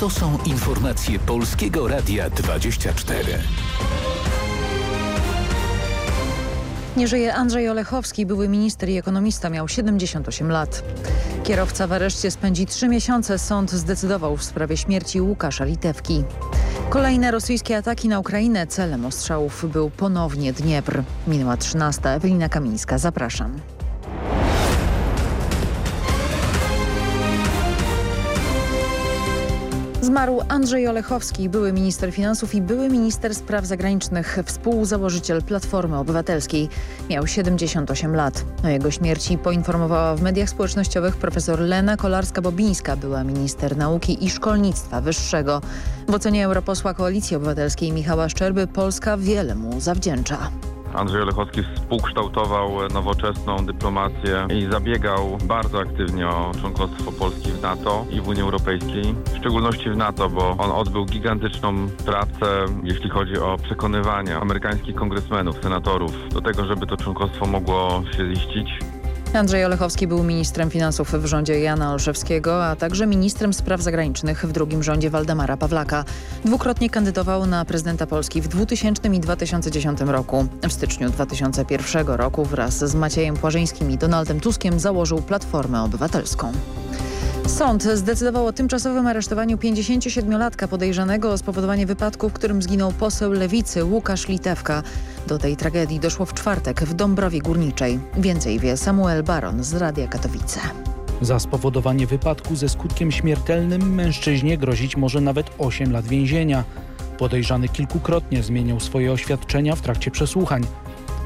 To są informacje Polskiego Radia 24. Nie żyje Andrzej Olechowski, były minister i ekonomista, miał 78 lat. Kierowca w areszcie spędzi trzy miesiące. Sąd zdecydował w sprawie śmierci Łukasza Litewki. Kolejne rosyjskie ataki na Ukrainę. Celem ostrzałów był ponownie Dniepr. Minęła 13. Ewelina Kamińska. Zapraszam. Zmarł Andrzej Olechowski, były minister finansów i były minister spraw zagranicznych, współzałożyciel Platformy Obywatelskiej. Miał 78 lat. O jego śmierci poinformowała w mediach społecznościowych profesor Lena Kolarska-Bobińska, była minister nauki i szkolnictwa wyższego. W ocenie europosła Koalicji Obywatelskiej Michała Szczerby Polska wiele mu zawdzięcza. Andrzej Olechowski współkształtował nowoczesną dyplomację i zabiegał bardzo aktywnie o członkostwo Polski w NATO i w Unii Europejskiej, w szczególności w NATO, bo on odbył gigantyczną pracę, jeśli chodzi o przekonywanie amerykańskich kongresmenów, senatorów do tego, żeby to członkostwo mogło się ziścić. Andrzej Olechowski był ministrem finansów w rządzie Jana Olszewskiego, a także ministrem spraw zagranicznych w drugim rządzie Waldemara Pawlaka. Dwukrotnie kandydował na prezydenta Polski w 2000 i 2010 roku. W styczniu 2001 roku wraz z Maciejem Płażyńskim i Donaldem Tuskiem założył Platformę Obywatelską. Sąd zdecydował o tymczasowym aresztowaniu 57-latka podejrzanego o spowodowanie wypadku, w którym zginął poseł Lewicy Łukasz Litewka. Do tej tragedii doszło w czwartek w Dąbrowie Górniczej. Więcej wie Samuel Baron z Radia Katowice. Za spowodowanie wypadku ze skutkiem śmiertelnym mężczyźnie grozić może nawet 8 lat więzienia. Podejrzany kilkukrotnie zmieniał swoje oświadczenia w trakcie przesłuchań.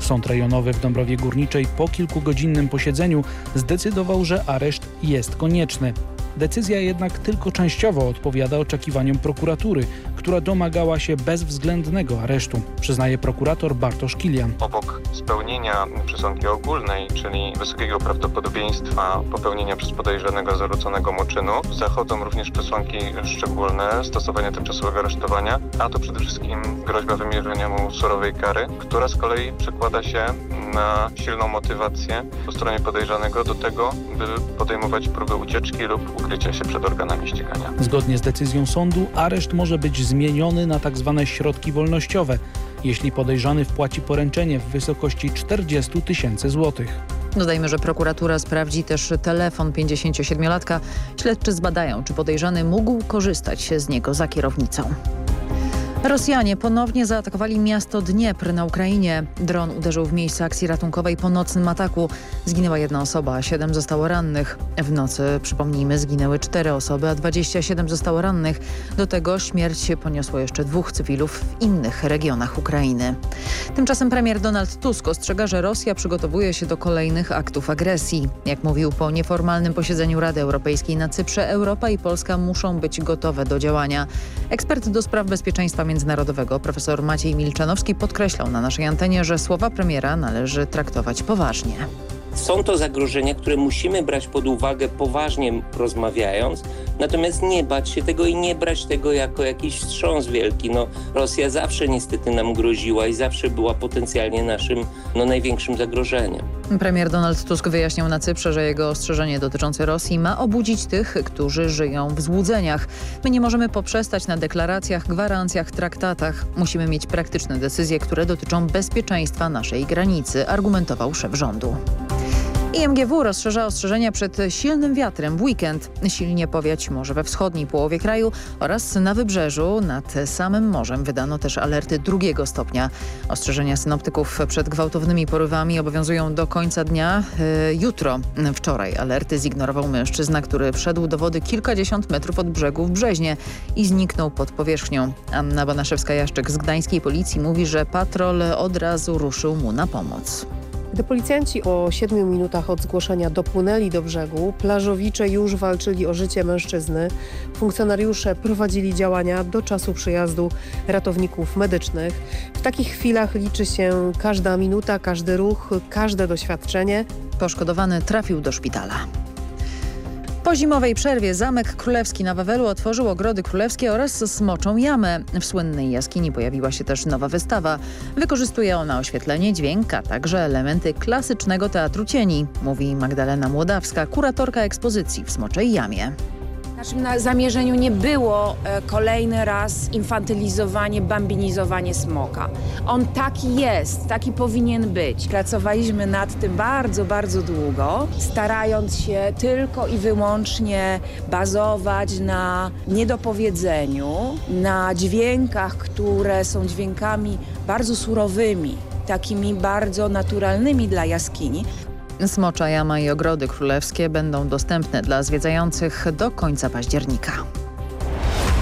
Sąd rejonowy w Dąbrowie Górniczej po kilkugodzinnym posiedzeniu zdecydował, że areszt jest konieczny. Decyzja jednak tylko częściowo odpowiada oczekiwaniom prokuratury, która domagała się bezwzględnego aresztu, przyznaje prokurator Bartosz Kilian. Obok spełnienia przesłanki ogólnej, czyli wysokiego prawdopodobieństwa popełnienia przez podejrzanego zarzuconego mu czynu, zachodzą również przesłanki szczególne stosowania tymczasowego aresztowania, a to przede wszystkim groźba wymierzenia mu surowej kary, która z kolei przekłada się na silną motywację po stronie podejrzanego do tego, by podejmować próby ucieczki lub ukrycia się przed organami ścigania. Zgodnie z decyzją sądu areszt może być zmieniony na tzw. środki wolnościowe, jeśli podejrzany wpłaci poręczenie w wysokości 40 tysięcy złotych. Dodajmy, że prokuratura sprawdzi też telefon 57-latka. Śledczy zbadają, czy podejrzany mógł korzystać z niego za kierownicą. Rosjanie ponownie zaatakowali miasto Dniepr na Ukrainie. Dron uderzył w miejsce akcji ratunkowej po nocnym ataku. Zginęła jedna osoba, siedem zostało rannych. W nocy, przypomnijmy, zginęły cztery osoby, a 27 zostało rannych. Do tego śmierć poniosło jeszcze dwóch cywilów w innych regionach Ukrainy. Tymczasem premier Donald Tusk ostrzega, że Rosja przygotowuje się do kolejnych aktów agresji. Jak mówił po nieformalnym posiedzeniu Rady Europejskiej na Cyprze, Europa i Polska muszą być gotowe do działania. Ekspert do spraw bezpieczeństwa międzynarodowego profesor Maciej Milczanowski podkreślał na naszej antenie, że słowa premiera należy traktować poważnie. Są to zagrożenia, które musimy brać pod uwagę poważnie rozmawiając, natomiast nie bać się tego i nie brać tego jako jakiś wstrząs wielki. No, Rosja zawsze niestety nam groziła i zawsze była potencjalnie naszym no, największym zagrożeniem. Premier Donald Tusk wyjaśniał na Cyprze, że jego ostrzeżenie dotyczące Rosji ma obudzić tych, którzy żyją w złudzeniach. My nie możemy poprzestać na deklaracjach, gwarancjach, traktatach. Musimy mieć praktyczne decyzje, które dotyczą bezpieczeństwa naszej granicy, argumentował szef rządu. IMGW rozszerza ostrzeżenia przed silnym wiatrem w weekend. Silnie powiać może we wschodniej połowie kraju oraz na wybrzeżu. Nad samym morzem wydano też alerty drugiego stopnia. Ostrzeżenia synoptyków przed gwałtownymi porywami obowiązują do końca dnia. E, jutro, wczoraj alerty zignorował mężczyzna, który wszedł do wody kilkadziesiąt metrów od brzegu w Brzeźnie i zniknął pod powierzchnią. Anna Banaszewska-Jaszczyk z gdańskiej policji mówi, że patrol od razu ruszył mu na pomoc. Gdy policjanci po siedmiu minutach od zgłoszenia dopłynęli do brzegu, plażowicze już walczyli o życie mężczyzny. Funkcjonariusze prowadzili działania do czasu przyjazdu ratowników medycznych. W takich chwilach liczy się każda minuta, każdy ruch, każde doświadczenie. Poszkodowany trafił do szpitala. Po zimowej przerwie Zamek Królewski na Wawelu otworzył ogrody królewskie oraz Smoczą Jamę. W słynnej jaskini pojawiła się też nowa wystawa. Wykorzystuje ona oświetlenie, dźwięk, a także elementy klasycznego teatru cieni, mówi Magdalena Młodawska, kuratorka ekspozycji w Smoczej Jamie. Naszym zamierzeniu nie było e, kolejny raz infantylizowanie, bambinizowanie smoka. On taki jest, taki powinien być. Pracowaliśmy nad tym bardzo, bardzo długo, starając się tylko i wyłącznie bazować na niedopowiedzeniu, na dźwiękach, które są dźwiękami bardzo surowymi, takimi bardzo naturalnymi dla jaskini. Smocza Jama i Ogrody Królewskie będą dostępne dla zwiedzających do końca października.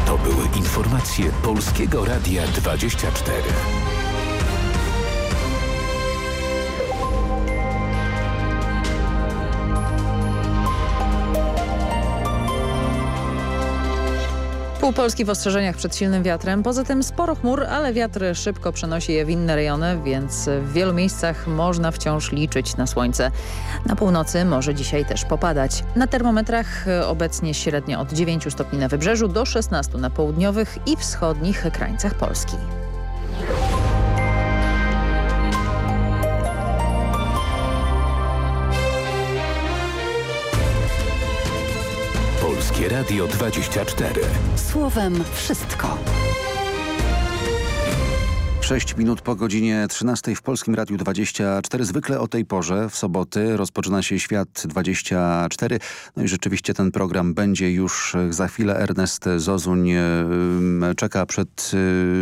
To były informacje Polskiego Radia 24. Pół Polski w ostrzeżeniach przed silnym wiatrem. Poza tym sporo chmur, ale wiatr szybko przenosi je w inne rejony, więc w wielu miejscach można wciąż liczyć na słońce. Na północy może dzisiaj też popadać. Na termometrach obecnie średnio od 9 stopni na wybrzeżu do 16 na południowych i wschodnich krańcach Polski. Radio 24. Słowem wszystko. 6 minut po godzinie 13 w Polskim Radiu 24. Zwykle o tej porze w soboty rozpoczyna się Świat 24. No i rzeczywiście ten program będzie już za chwilę. Ernest Zozuń czeka przed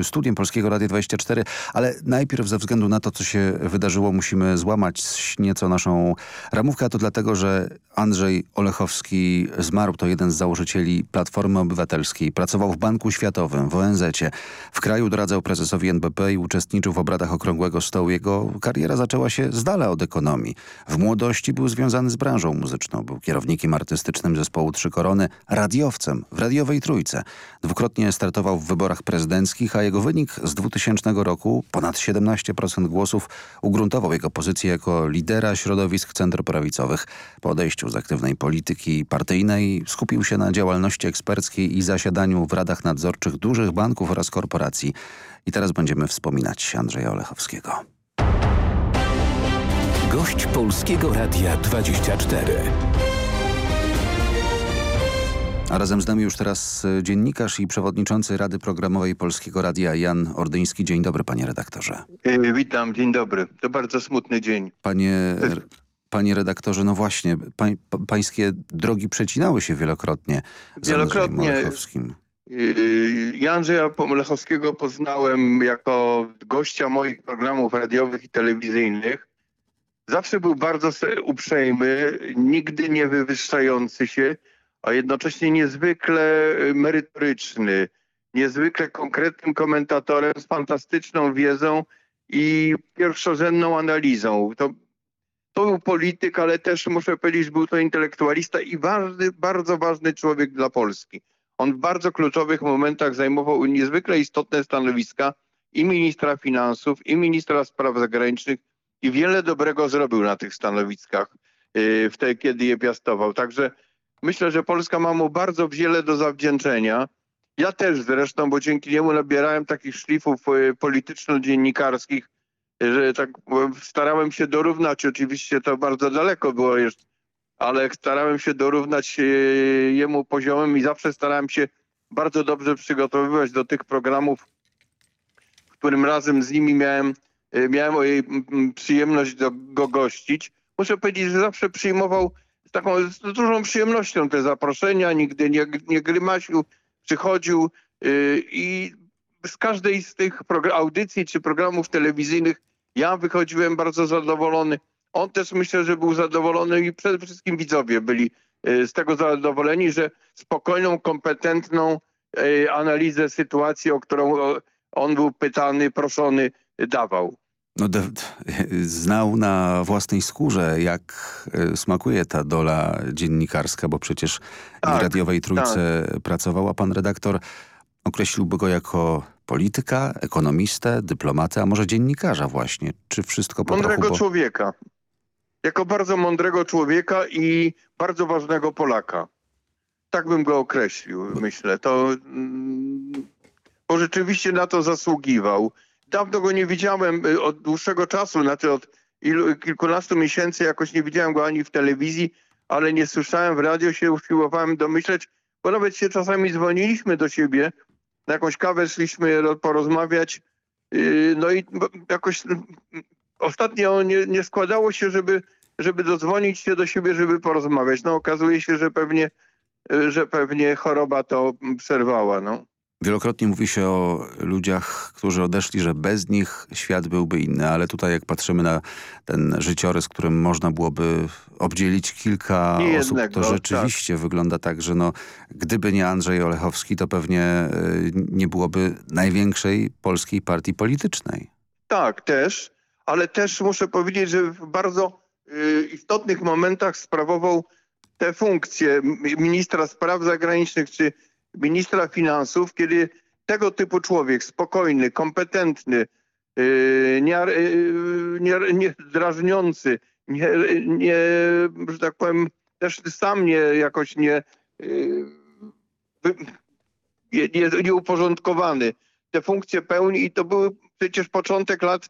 y, studiem Polskiego Radia 24, ale najpierw ze względu na to, co się wydarzyło, musimy złamać nieco naszą ramówkę, a to dlatego, że Andrzej Olechowski zmarł. To jeden z założycieli Platformy Obywatelskiej. Pracował w Banku Światowym, w ONZ-cie. W kraju doradzał prezesowi NBP i uczestniczył w obradach Okrągłego Stołu. Jego kariera zaczęła się z dala od ekonomii. W młodości był związany z branżą muzyczną. Był kierownikiem artystycznym zespołu Trzy Korony, radiowcem w radiowej trójce. Dwukrotnie startował w wyborach prezydenckich, a jego wynik z 2000 roku, ponad 17% głosów, ugruntował jego pozycję jako lidera środowisk centroprawicowych. Po odejściu z aktywnej polityki partyjnej skupił się na działalności eksperckiej i zasiadaniu w radach nadzorczych dużych banków oraz korporacji. I teraz będziemy wspominać Andrzeja Olechowskiego. Gość Polskiego Radia 24. A razem z nami już teraz e, dziennikarz i przewodniczący Rady Programowej Polskiego Radia Jan Ordyński. Dzień dobry panie redaktorze. E, witam, dzień dobry. To bardzo smutny dzień. Panie, panie redaktorze, no właśnie, pań, pańskie drogi przecinały się wielokrotnie. Wielokrotnie. Ja Andrzeja poznałem jako gościa moich programów radiowych i telewizyjnych. Zawsze był bardzo uprzejmy, nigdy nie wywyższający się, a jednocześnie niezwykle merytoryczny, niezwykle konkretnym komentatorem z fantastyczną wiedzą i pierwszorzędną analizą. To, to był polityk, ale też muszę powiedzieć, był to intelektualista i ważny, bardzo ważny człowiek dla Polski. On w bardzo kluczowych momentach zajmował niezwykle istotne stanowiska i ministra finansów, i ministra spraw zagranicznych i wiele dobrego zrobił na tych stanowiskach y, wtedy, kiedy je piastował. Także myślę, że Polska ma mu bardzo wiele do zawdzięczenia. Ja też zresztą, bo dzięki niemu nabierałem takich szlifów y, polityczno-dziennikarskich, że tak starałem się dorównać, oczywiście to bardzo daleko było jeszcze ale starałem się dorównać e, jemu poziomem i zawsze starałem się bardzo dobrze przygotowywać do tych programów, w którym razem z nimi miałem, e, miałem przyjemność do, go gościć. Muszę powiedzieć, że zawsze przyjmował z taką z dużą przyjemnością te zaproszenia, nigdy nie, nie grymasił, przychodził yy, i z każdej z tych audycji czy programów telewizyjnych ja wychodziłem bardzo zadowolony on też myślę, że był zadowolony i przede wszystkim widzowie byli e, z tego zadowoleni, że spokojną, kompetentną e, analizę sytuacji, o którą on był pytany, proszony, dawał. No, znał na własnej skórze, jak e, smakuje ta dola dziennikarska, bo przecież tak, w radiowej trójce tak. pracował, a pan redaktor określiłby go jako polityka, ekonomistę, dyplomatę, a może dziennikarza właśnie. Czy wszystko po Mądrego trochu, bo... człowieka jako bardzo mądrego człowieka i bardzo ważnego Polaka. Tak bym go określił, myślę. To, mm, bo rzeczywiście na to zasługiwał. Dawno go nie widziałem y, od dłuższego czasu, znaczy od ilu, kilkunastu miesięcy jakoś nie widziałem go ani w telewizji, ale nie słyszałem w radio, się usiłowałem domyśleć. bo nawet się czasami dzwoniliśmy do siebie, na jakąś kawę szliśmy porozmawiać, yy, no i jakoś ostatnio nie, nie składało się, żeby, żeby dodzwonić się do siebie, żeby porozmawiać. No okazuje się, że pewnie, że pewnie choroba to przerwała. No. Wielokrotnie mówi się o ludziach, którzy odeszli, że bez nich świat byłby inny, ale tutaj jak patrzymy na ten życiorys, którym można byłoby obdzielić kilka nie osób, jednego, to rzeczywiście tak. wygląda tak, że no, gdyby nie Andrzej Olechowski, to pewnie y, nie byłoby największej polskiej partii politycznej. Tak, też, ale też muszę powiedzieć, że w bardzo y, istotnych momentach sprawował te funkcje ministra spraw zagranicznych czy ministra finansów, kiedy tego typu człowiek, spokojny, kompetentny, nie, yy, nie, nie drażniący, nie, nie, że tak powiem, też sam nie jakoś nie, yy, nie, nieuporządkowany. Te funkcje pełni i to był przecież początek lat,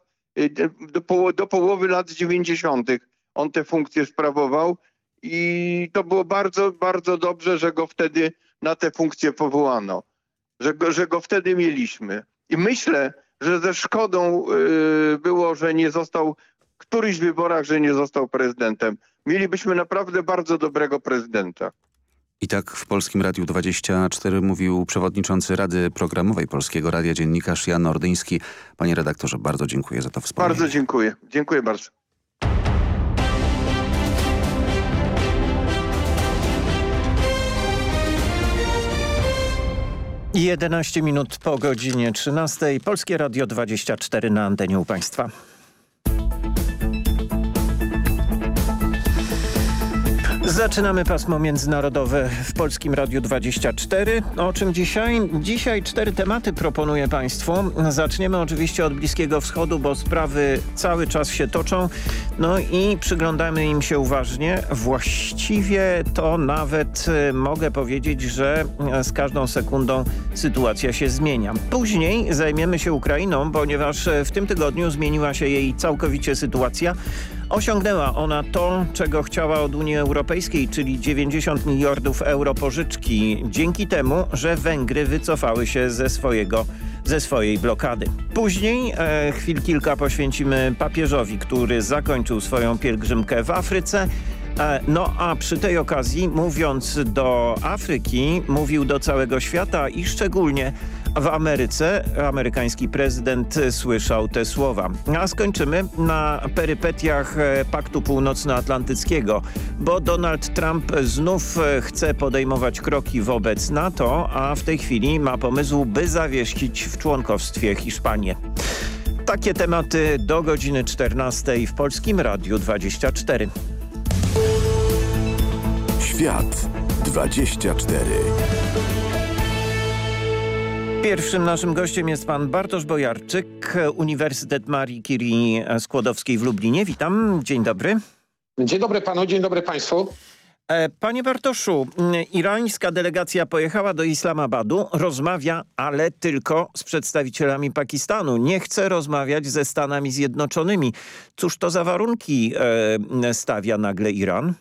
do, do połowy lat 90. on te funkcje sprawował i to było bardzo, bardzo dobrze, że go wtedy na tę funkcję powołano, że go, że go wtedy mieliśmy. I myślę, że ze szkodą yy, było, że nie został w którychś wyborach, że nie został prezydentem. Mielibyśmy naprawdę bardzo dobrego prezydenta. I tak w Polskim Radiu 24 mówił przewodniczący Rady Programowej Polskiego Radia Dziennikarz Jan Ordyński. Panie redaktorze, bardzo dziękuję za to wspomnienie. Bardzo dziękuję. Dziękuję bardzo. 11 minut po godzinie 13. Polskie Radio 24 na antenie u Państwa. Zaczynamy pasmo międzynarodowe w Polskim Radiu 24. O czym dzisiaj? Dzisiaj cztery tematy proponuję Państwu. Zaczniemy oczywiście od Bliskiego Wschodu, bo sprawy cały czas się toczą. No i przyglądamy im się uważnie. Właściwie to nawet e, mogę powiedzieć, że e, z każdą sekundą sytuacja się zmienia. Później zajmiemy się Ukrainą, ponieważ e, w tym tygodniu zmieniła się jej całkowicie sytuacja. Osiągnęła ona to, czego chciała od Unii Europejskiej, czyli 90 miliardów euro pożyczki, dzięki temu, że Węgry wycofały się ze swojego ze swojej blokady. Później e, chwil kilka poświęcimy papieżowi, który zakończył swoją pielgrzymkę w Afryce. E, no a przy tej okazji, mówiąc do Afryki, mówił do całego świata i szczególnie w Ameryce amerykański prezydent słyszał te słowa. A skończymy na perypetiach e, Paktu Północnoatlantyckiego, bo Donald Trump znów e, chce podejmować kroki wobec NATO, a w tej chwili ma pomysł, by zawiesić w członkowstwie Hiszpanię. Takie tematy do godziny 14 w Polskim Radiu 24. Świat 24 Pierwszym naszym gościem jest pan Bartosz Bojarczyk, Uniwersytet Marii Curie Skłodowskiej w Lublinie. Witam, dzień dobry. Dzień dobry panu, dzień dobry państwu. E, panie Bartoszu, irańska delegacja pojechała do Islamabadu, rozmawia, ale tylko z przedstawicielami Pakistanu. Nie chce rozmawiać ze Stanami Zjednoczonymi. Cóż to za warunki e, stawia nagle Iran?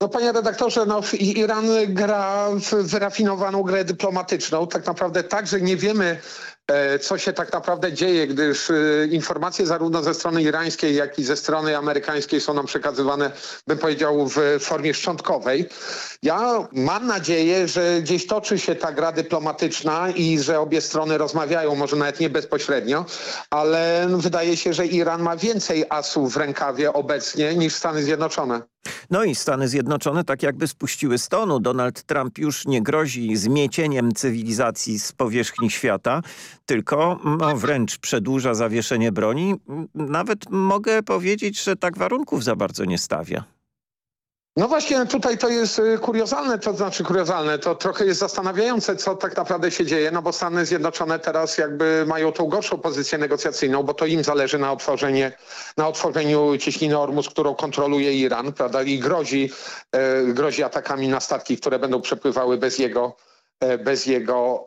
No panie redaktorze, no Iran gra w wyrafinowaną grę dyplomatyczną. Tak naprawdę tak, że nie wiemy E, co się tak naprawdę dzieje, gdyż e, informacje zarówno ze strony irańskiej, jak i ze strony amerykańskiej są nam przekazywane, bym powiedział, w formie szczątkowej. Ja mam nadzieję, że gdzieś toczy się ta gra dyplomatyczna i że obie strony rozmawiają, może nawet nie bezpośrednio, ale wydaje się, że Iran ma więcej asów w rękawie obecnie niż Stany Zjednoczone. No i Stany Zjednoczone tak jakby spuściły stonu. Donald Trump już nie grozi zmiecieniem cywilizacji z powierzchni świata tylko no, wręcz przedłuża zawieszenie broni. Nawet mogę powiedzieć, że tak warunków za bardzo nie stawia. No właśnie tutaj to jest y, kuriozalne, to znaczy kuriozalne, to trochę jest zastanawiające, co tak naprawdę się dzieje, no bo Stany Zjednoczone teraz jakby mają tą gorszą pozycję negocjacyjną, bo to im zależy na otworzenie, na otworzeniu cieśniny Ormus, którą kontroluje Iran, prawda, i grozi, e, grozi atakami na statki, które będą przepływały bez jego bez jego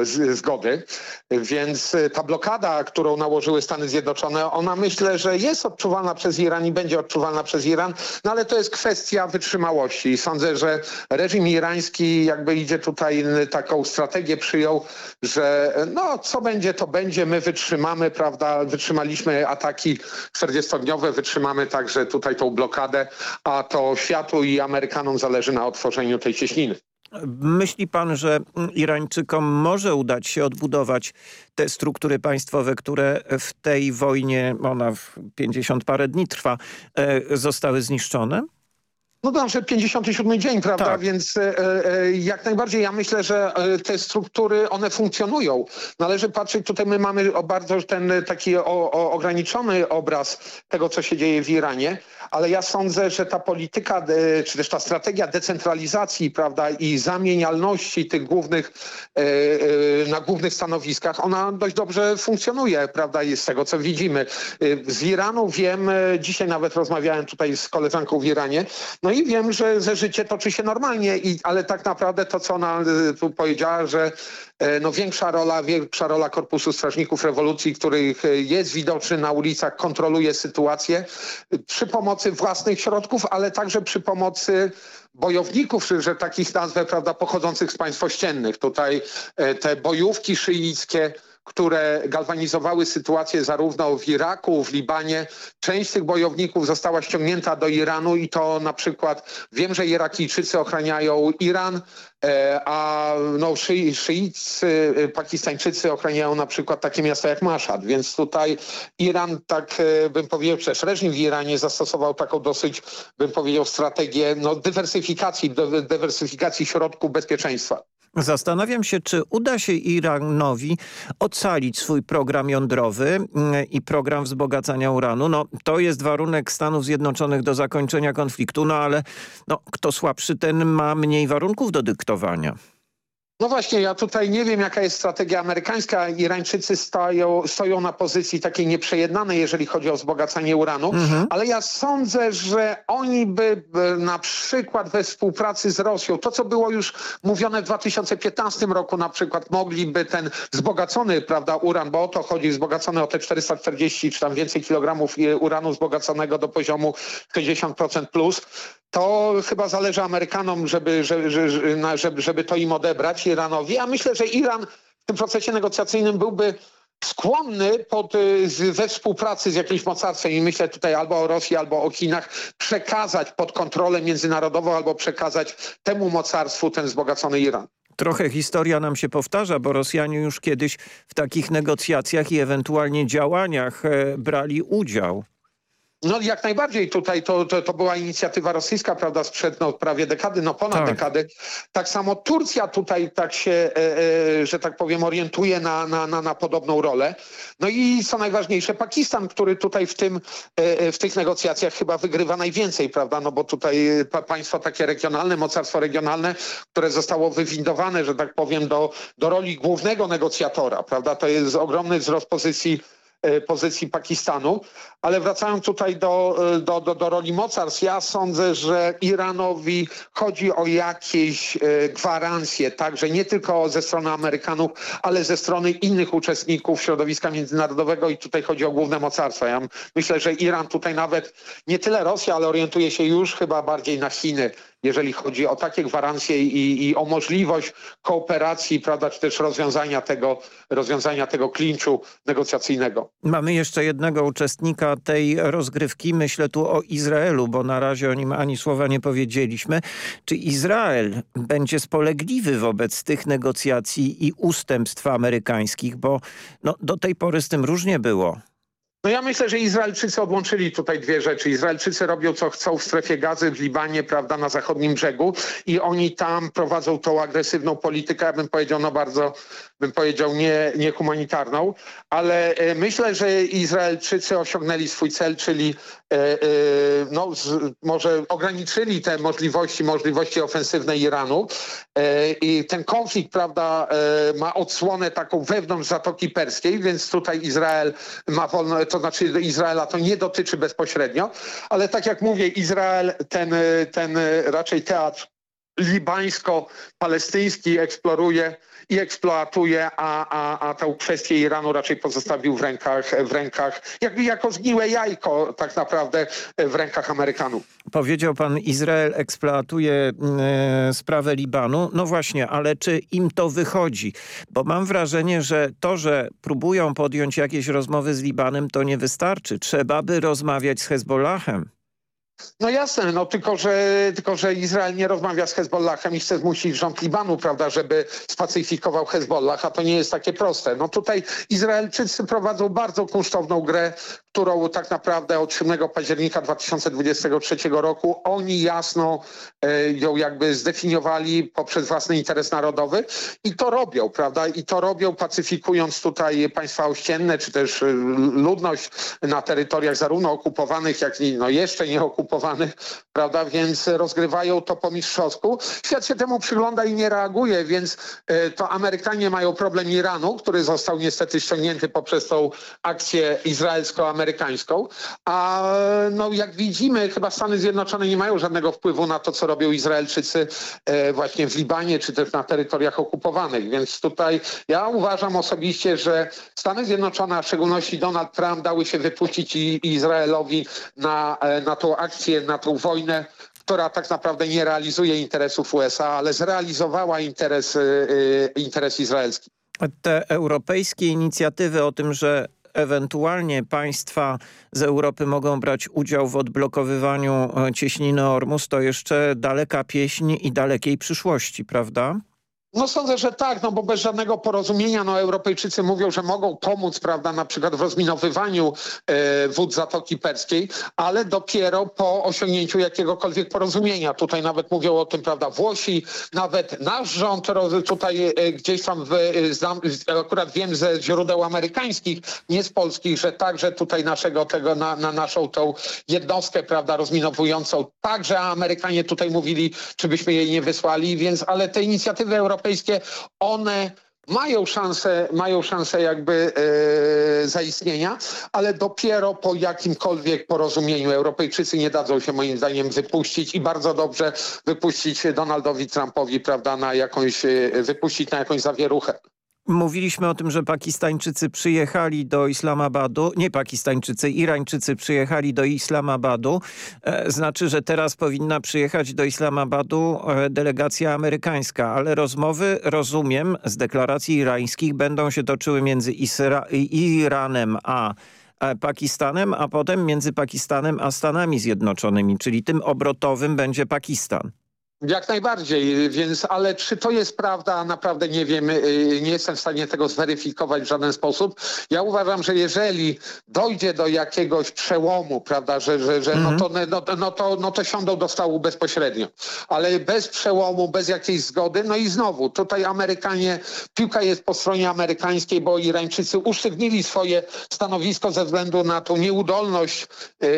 e, zgody. Więc e, ta blokada, którą nałożyły Stany Zjednoczone, ona myślę, że jest odczuwalna przez Iran i będzie odczuwalna przez Iran, no ale to jest kwestia wytrzymałości. Sądzę, że reżim irański jakby idzie tutaj taką strategię przyjął, że no co będzie, to będzie, my wytrzymamy, prawda, wytrzymaliśmy ataki 40-dniowe, wytrzymamy także tutaj tą blokadę, a to światu i Amerykanom zależy na otworzeniu tej cieśniny. Myśli pan, że Irańczykom może udać się odbudować te struktury państwowe, które w tej wojnie, ona w 50 parę dni trwa, e, zostały zniszczone? No dobrze, 57 dzień, prawda? Tak. Więc e, e, jak najbardziej ja myślę, że e, te struktury, one funkcjonują. Należy patrzeć, tutaj my mamy bardzo ten taki o, o, ograniczony obraz tego, co się dzieje w Iranie, ale ja sądzę, że ta polityka, czy też ta strategia decentralizacji, prawda, i zamienialności tych głównych, na głównych stanowiskach, ona dość dobrze funkcjonuje, prawda, i z tego, co widzimy. Z Iranu wiem, dzisiaj nawet rozmawiałem tutaj z koleżanką w Iranie, no i wiem, że, że życie toczy się normalnie, i, ale tak naprawdę to, co ona tu powiedziała, że no większa rola, większa rola Korpusu Strażników Rewolucji, których jest widoczny na ulicach, kontroluje sytuację przy pomocy własnych środków, ale także przy pomocy bojowników, że takich nazwę, prawda, pochodzących z państw ościennych. Tutaj te bojówki szyickie, które galwanizowały sytuację zarówno w Iraku, w Libanie. Część tych bojowników została ściągnięta do Iranu i to na przykład wiem, że Irakijczycy ochraniają Iran, e, a no, szy, szyicy, e, pakistańczycy ochraniają na przykład takie miasta jak Maszad, więc tutaj Iran, tak e, bym powiedział, przecież reżim w Iranie zastosował taką dosyć, bym powiedział, strategię no, dywersyfikacji, dywersyfikacji środków bezpieczeństwa. Zastanawiam się, czy uda się Iranowi ocalić swój program jądrowy mm, i program wzbogacania uranu. No, to jest warunek Stanów Zjednoczonych do zakończenia konfliktu, no ale no, kto słabszy, ten ma mniej warunków do dyktowania. No właśnie, ja tutaj nie wiem, jaka jest strategia amerykańska. Irańczycy stoją, stoją na pozycji takiej nieprzejednanej, jeżeli chodzi o wzbogacanie uranu, mhm. ale ja sądzę, że oni by na przykład we współpracy z Rosją, to co było już mówione w 2015 roku na przykład, mogliby ten wzbogacony, prawda, uran, bo o to chodzi, wzbogacony o te 440 czy tam więcej kilogramów uranu wzbogaconego do poziomu 60% plus, to chyba zależy Amerykanom, żeby, żeby, żeby, żeby to im odebrać, Iranowi. A myślę, że Iran w tym procesie negocjacyjnym byłby skłonny pod, we współpracy z jakimś mocarstwem i myślę tutaj albo o Rosji, albo o Chinach, przekazać pod kontrolę międzynarodową albo przekazać temu mocarstwu ten wzbogacony Iran. Trochę historia nam się powtarza, bo Rosjanie już kiedyś w takich negocjacjach i ewentualnie działaniach e, brali udział. No jak najbardziej tutaj to, to, to, była inicjatywa rosyjska, prawda, sprzed no, prawie dekady, no ponad tak. dekady. Tak samo Turcja tutaj tak się, e, e, że tak powiem, orientuje na, na, na, na, podobną rolę. No i co najważniejsze, Pakistan, który tutaj w, tym, e, e w tych negocjacjach chyba wygrywa najwięcej, prawda, no bo tutaj pa, państwo takie regionalne, mocarstwo regionalne, które zostało wywindowane, że tak powiem, do, do roli głównego negocjatora, prawda, to jest ogromny wzrost pozycji pozycji Pakistanu. Ale wracając tutaj do, e, do, do, do roli mocarstw, ja sądzę, że Iranowi chodzi o jakieś e, gwarancje, także nie tylko ze strony Amerykanów, ale ze strony innych uczestników środowiska międzynarodowego i tutaj chodzi o główne mocarstwa. Ja myślę, że Iran tutaj nawet nie tyle Rosja, ale orientuje się już chyba bardziej na Chiny jeżeli chodzi o takie gwarancje i, i o możliwość kooperacji, prawda, czy też rozwiązania tego, rozwiązania tego klinczu negocjacyjnego. Mamy jeszcze jednego uczestnika tej rozgrywki. Myślę tu o Izraelu, bo na razie o nim ani słowa nie powiedzieliśmy. Czy Izrael będzie spolegliwy wobec tych negocjacji i ustępstw amerykańskich? Bo no, do tej pory z tym różnie było. No ja myślę, że Izraelczycy odłączyli tutaj dwie rzeczy. Izraelczycy robią co chcą w strefie gazy, w Libanie, prawda, na zachodnim brzegu i oni tam prowadzą tą agresywną politykę, ja bym powiedział, no bardzo, bym powiedział, nie, niehumanitarną, ale e, myślę, że Izraelczycy osiągnęli swój cel, czyli e, e, no, z, może ograniczyli te możliwości, możliwości ofensywne Iranu. I ten konflikt, prawda, ma odsłonę taką wewnątrz Zatoki Perskiej, więc tutaj Izrael ma wolno, to znaczy Izraela to nie dotyczy bezpośrednio, ale tak jak mówię, Izrael ten, ten raczej teatr libańsko-palestyński eksploruje i eksploatuje, a, a, a tę kwestię Iranu raczej pozostawił w rękach, w rękach jakby jako zgniłe jajko tak naprawdę w rękach Amerykanów. Powiedział pan, Izrael eksploatuje e, sprawę Libanu. No właśnie, ale czy im to wychodzi? Bo mam wrażenie, że to, że próbują podjąć jakieś rozmowy z Libanem, to nie wystarczy. Trzeba by rozmawiać z Hezbollahem. No jasne, no tylko że, tylko, że Izrael nie rozmawia z Hezbollahem i chce zmusić rząd Libanu, prawda, żeby spacyfikował Hezbollah, a to nie jest takie proste. No tutaj Izraelczycy prowadzą bardzo kunsztowną grę, którą tak naprawdę od 7 października 2023 roku oni jasno e, ją jakby zdefiniowali poprzez własny interes narodowy i to robią, prawda? I to robią pacyfikując tutaj państwa ościenne, czy też e, ludność na terytoriach zarówno okupowanych, jak i no jeszcze nieokupowanych, prawda? Więc rozgrywają to po mistrzowsku. Świat się temu przygląda i nie reaguje, więc e, to Amerykanie mają problem Iranu, który został niestety ściągnięty poprzez tą akcję izraelsko-amerykańską amerykańską, a no, jak widzimy chyba Stany Zjednoczone nie mają żadnego wpływu na to, co robią Izraelczycy e, właśnie w Libanie, czy też na terytoriach okupowanych, więc tutaj ja uważam osobiście, że Stany Zjednoczone, a w szczególności Donald Trump dały się wypuścić Izraelowi na, e, na tą akcję, na tą wojnę, która tak naprawdę nie realizuje interesów USA, ale zrealizowała interes, e, interes izraelski. Te europejskie inicjatywy o tym, że ewentualnie państwa z Europy mogą brać udział w odblokowywaniu e, cieśniny Ormus, to jeszcze daleka pieśń i dalekiej przyszłości, prawda? No sądzę, że tak, no bo bez żadnego porozumienia no Europejczycy mówią, że mogą pomóc, prawda, na przykład w rozminowywaniu e, wód Zatoki Perskiej, ale dopiero po osiągnięciu jakiegokolwiek porozumienia. Tutaj nawet mówią o tym, prawda, Włosi, nawet nasz rząd tutaj e, gdzieś tam, w, e, akurat wiem ze źródeł amerykańskich, nie z polskich, że także tutaj naszego tego, na, na naszą tą jednostkę, prawda, rozminowującą, także Amerykanie tutaj mówili, czy byśmy jej nie wysłali, więc, ale te inicjatywy europejskie europejskie, one mają szansę, mają szansę jakby e, zaistnienia, ale dopiero po jakimkolwiek porozumieniu Europejczycy nie dadzą się moim zdaniem wypuścić i bardzo dobrze wypuścić Donaldowi Trumpowi, prawda, na jakąś, e, wypuścić na jakąś zawieruchę. Mówiliśmy o tym, że Pakistańczycy przyjechali do Islamabadu, nie Pakistańczycy, Irańczycy przyjechali do Islamabadu. E, znaczy, że teraz powinna przyjechać do Islamabadu e, delegacja amerykańska, ale rozmowy, rozumiem, z deklaracji irańskich będą się toczyły między Isra Iranem a e, Pakistanem, a potem między Pakistanem a Stanami Zjednoczonymi, czyli tym obrotowym będzie Pakistan. Jak najbardziej, więc ale czy to jest prawda, naprawdę nie wiem, y, nie jestem w stanie tego zweryfikować w żaden sposób. Ja uważam, że jeżeli dojdzie do jakiegoś przełomu, prawda, że, że, że no, to, no, no, to, no to siądą do stołu bezpośrednio, ale bez przełomu, bez jakiejś zgody, no i znowu tutaj Amerykanie, piłka jest po stronie amerykańskiej, bo Irańczycy usztywnili swoje stanowisko ze względu na tą nieudolność y, y,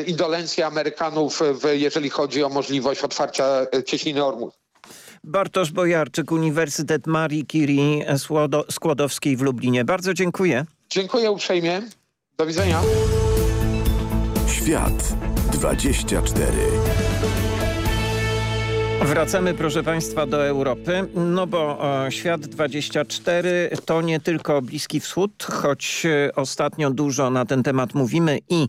y, indolencji Amerykanów, w, jeżeli chodzi o możliwość otwarcia otwarcia cieśniny Ormus. Bartosz Bojarczyk, Uniwersytet Marii Curie Skłodowskiej w Lublinie. Bardzo dziękuję. Dziękuję uprzejmie. Do widzenia. Świat 24. Wracamy, proszę Państwa, do Europy, no bo e, świat 24 to nie tylko Bliski Wschód, choć e, ostatnio dużo na ten temat mówimy i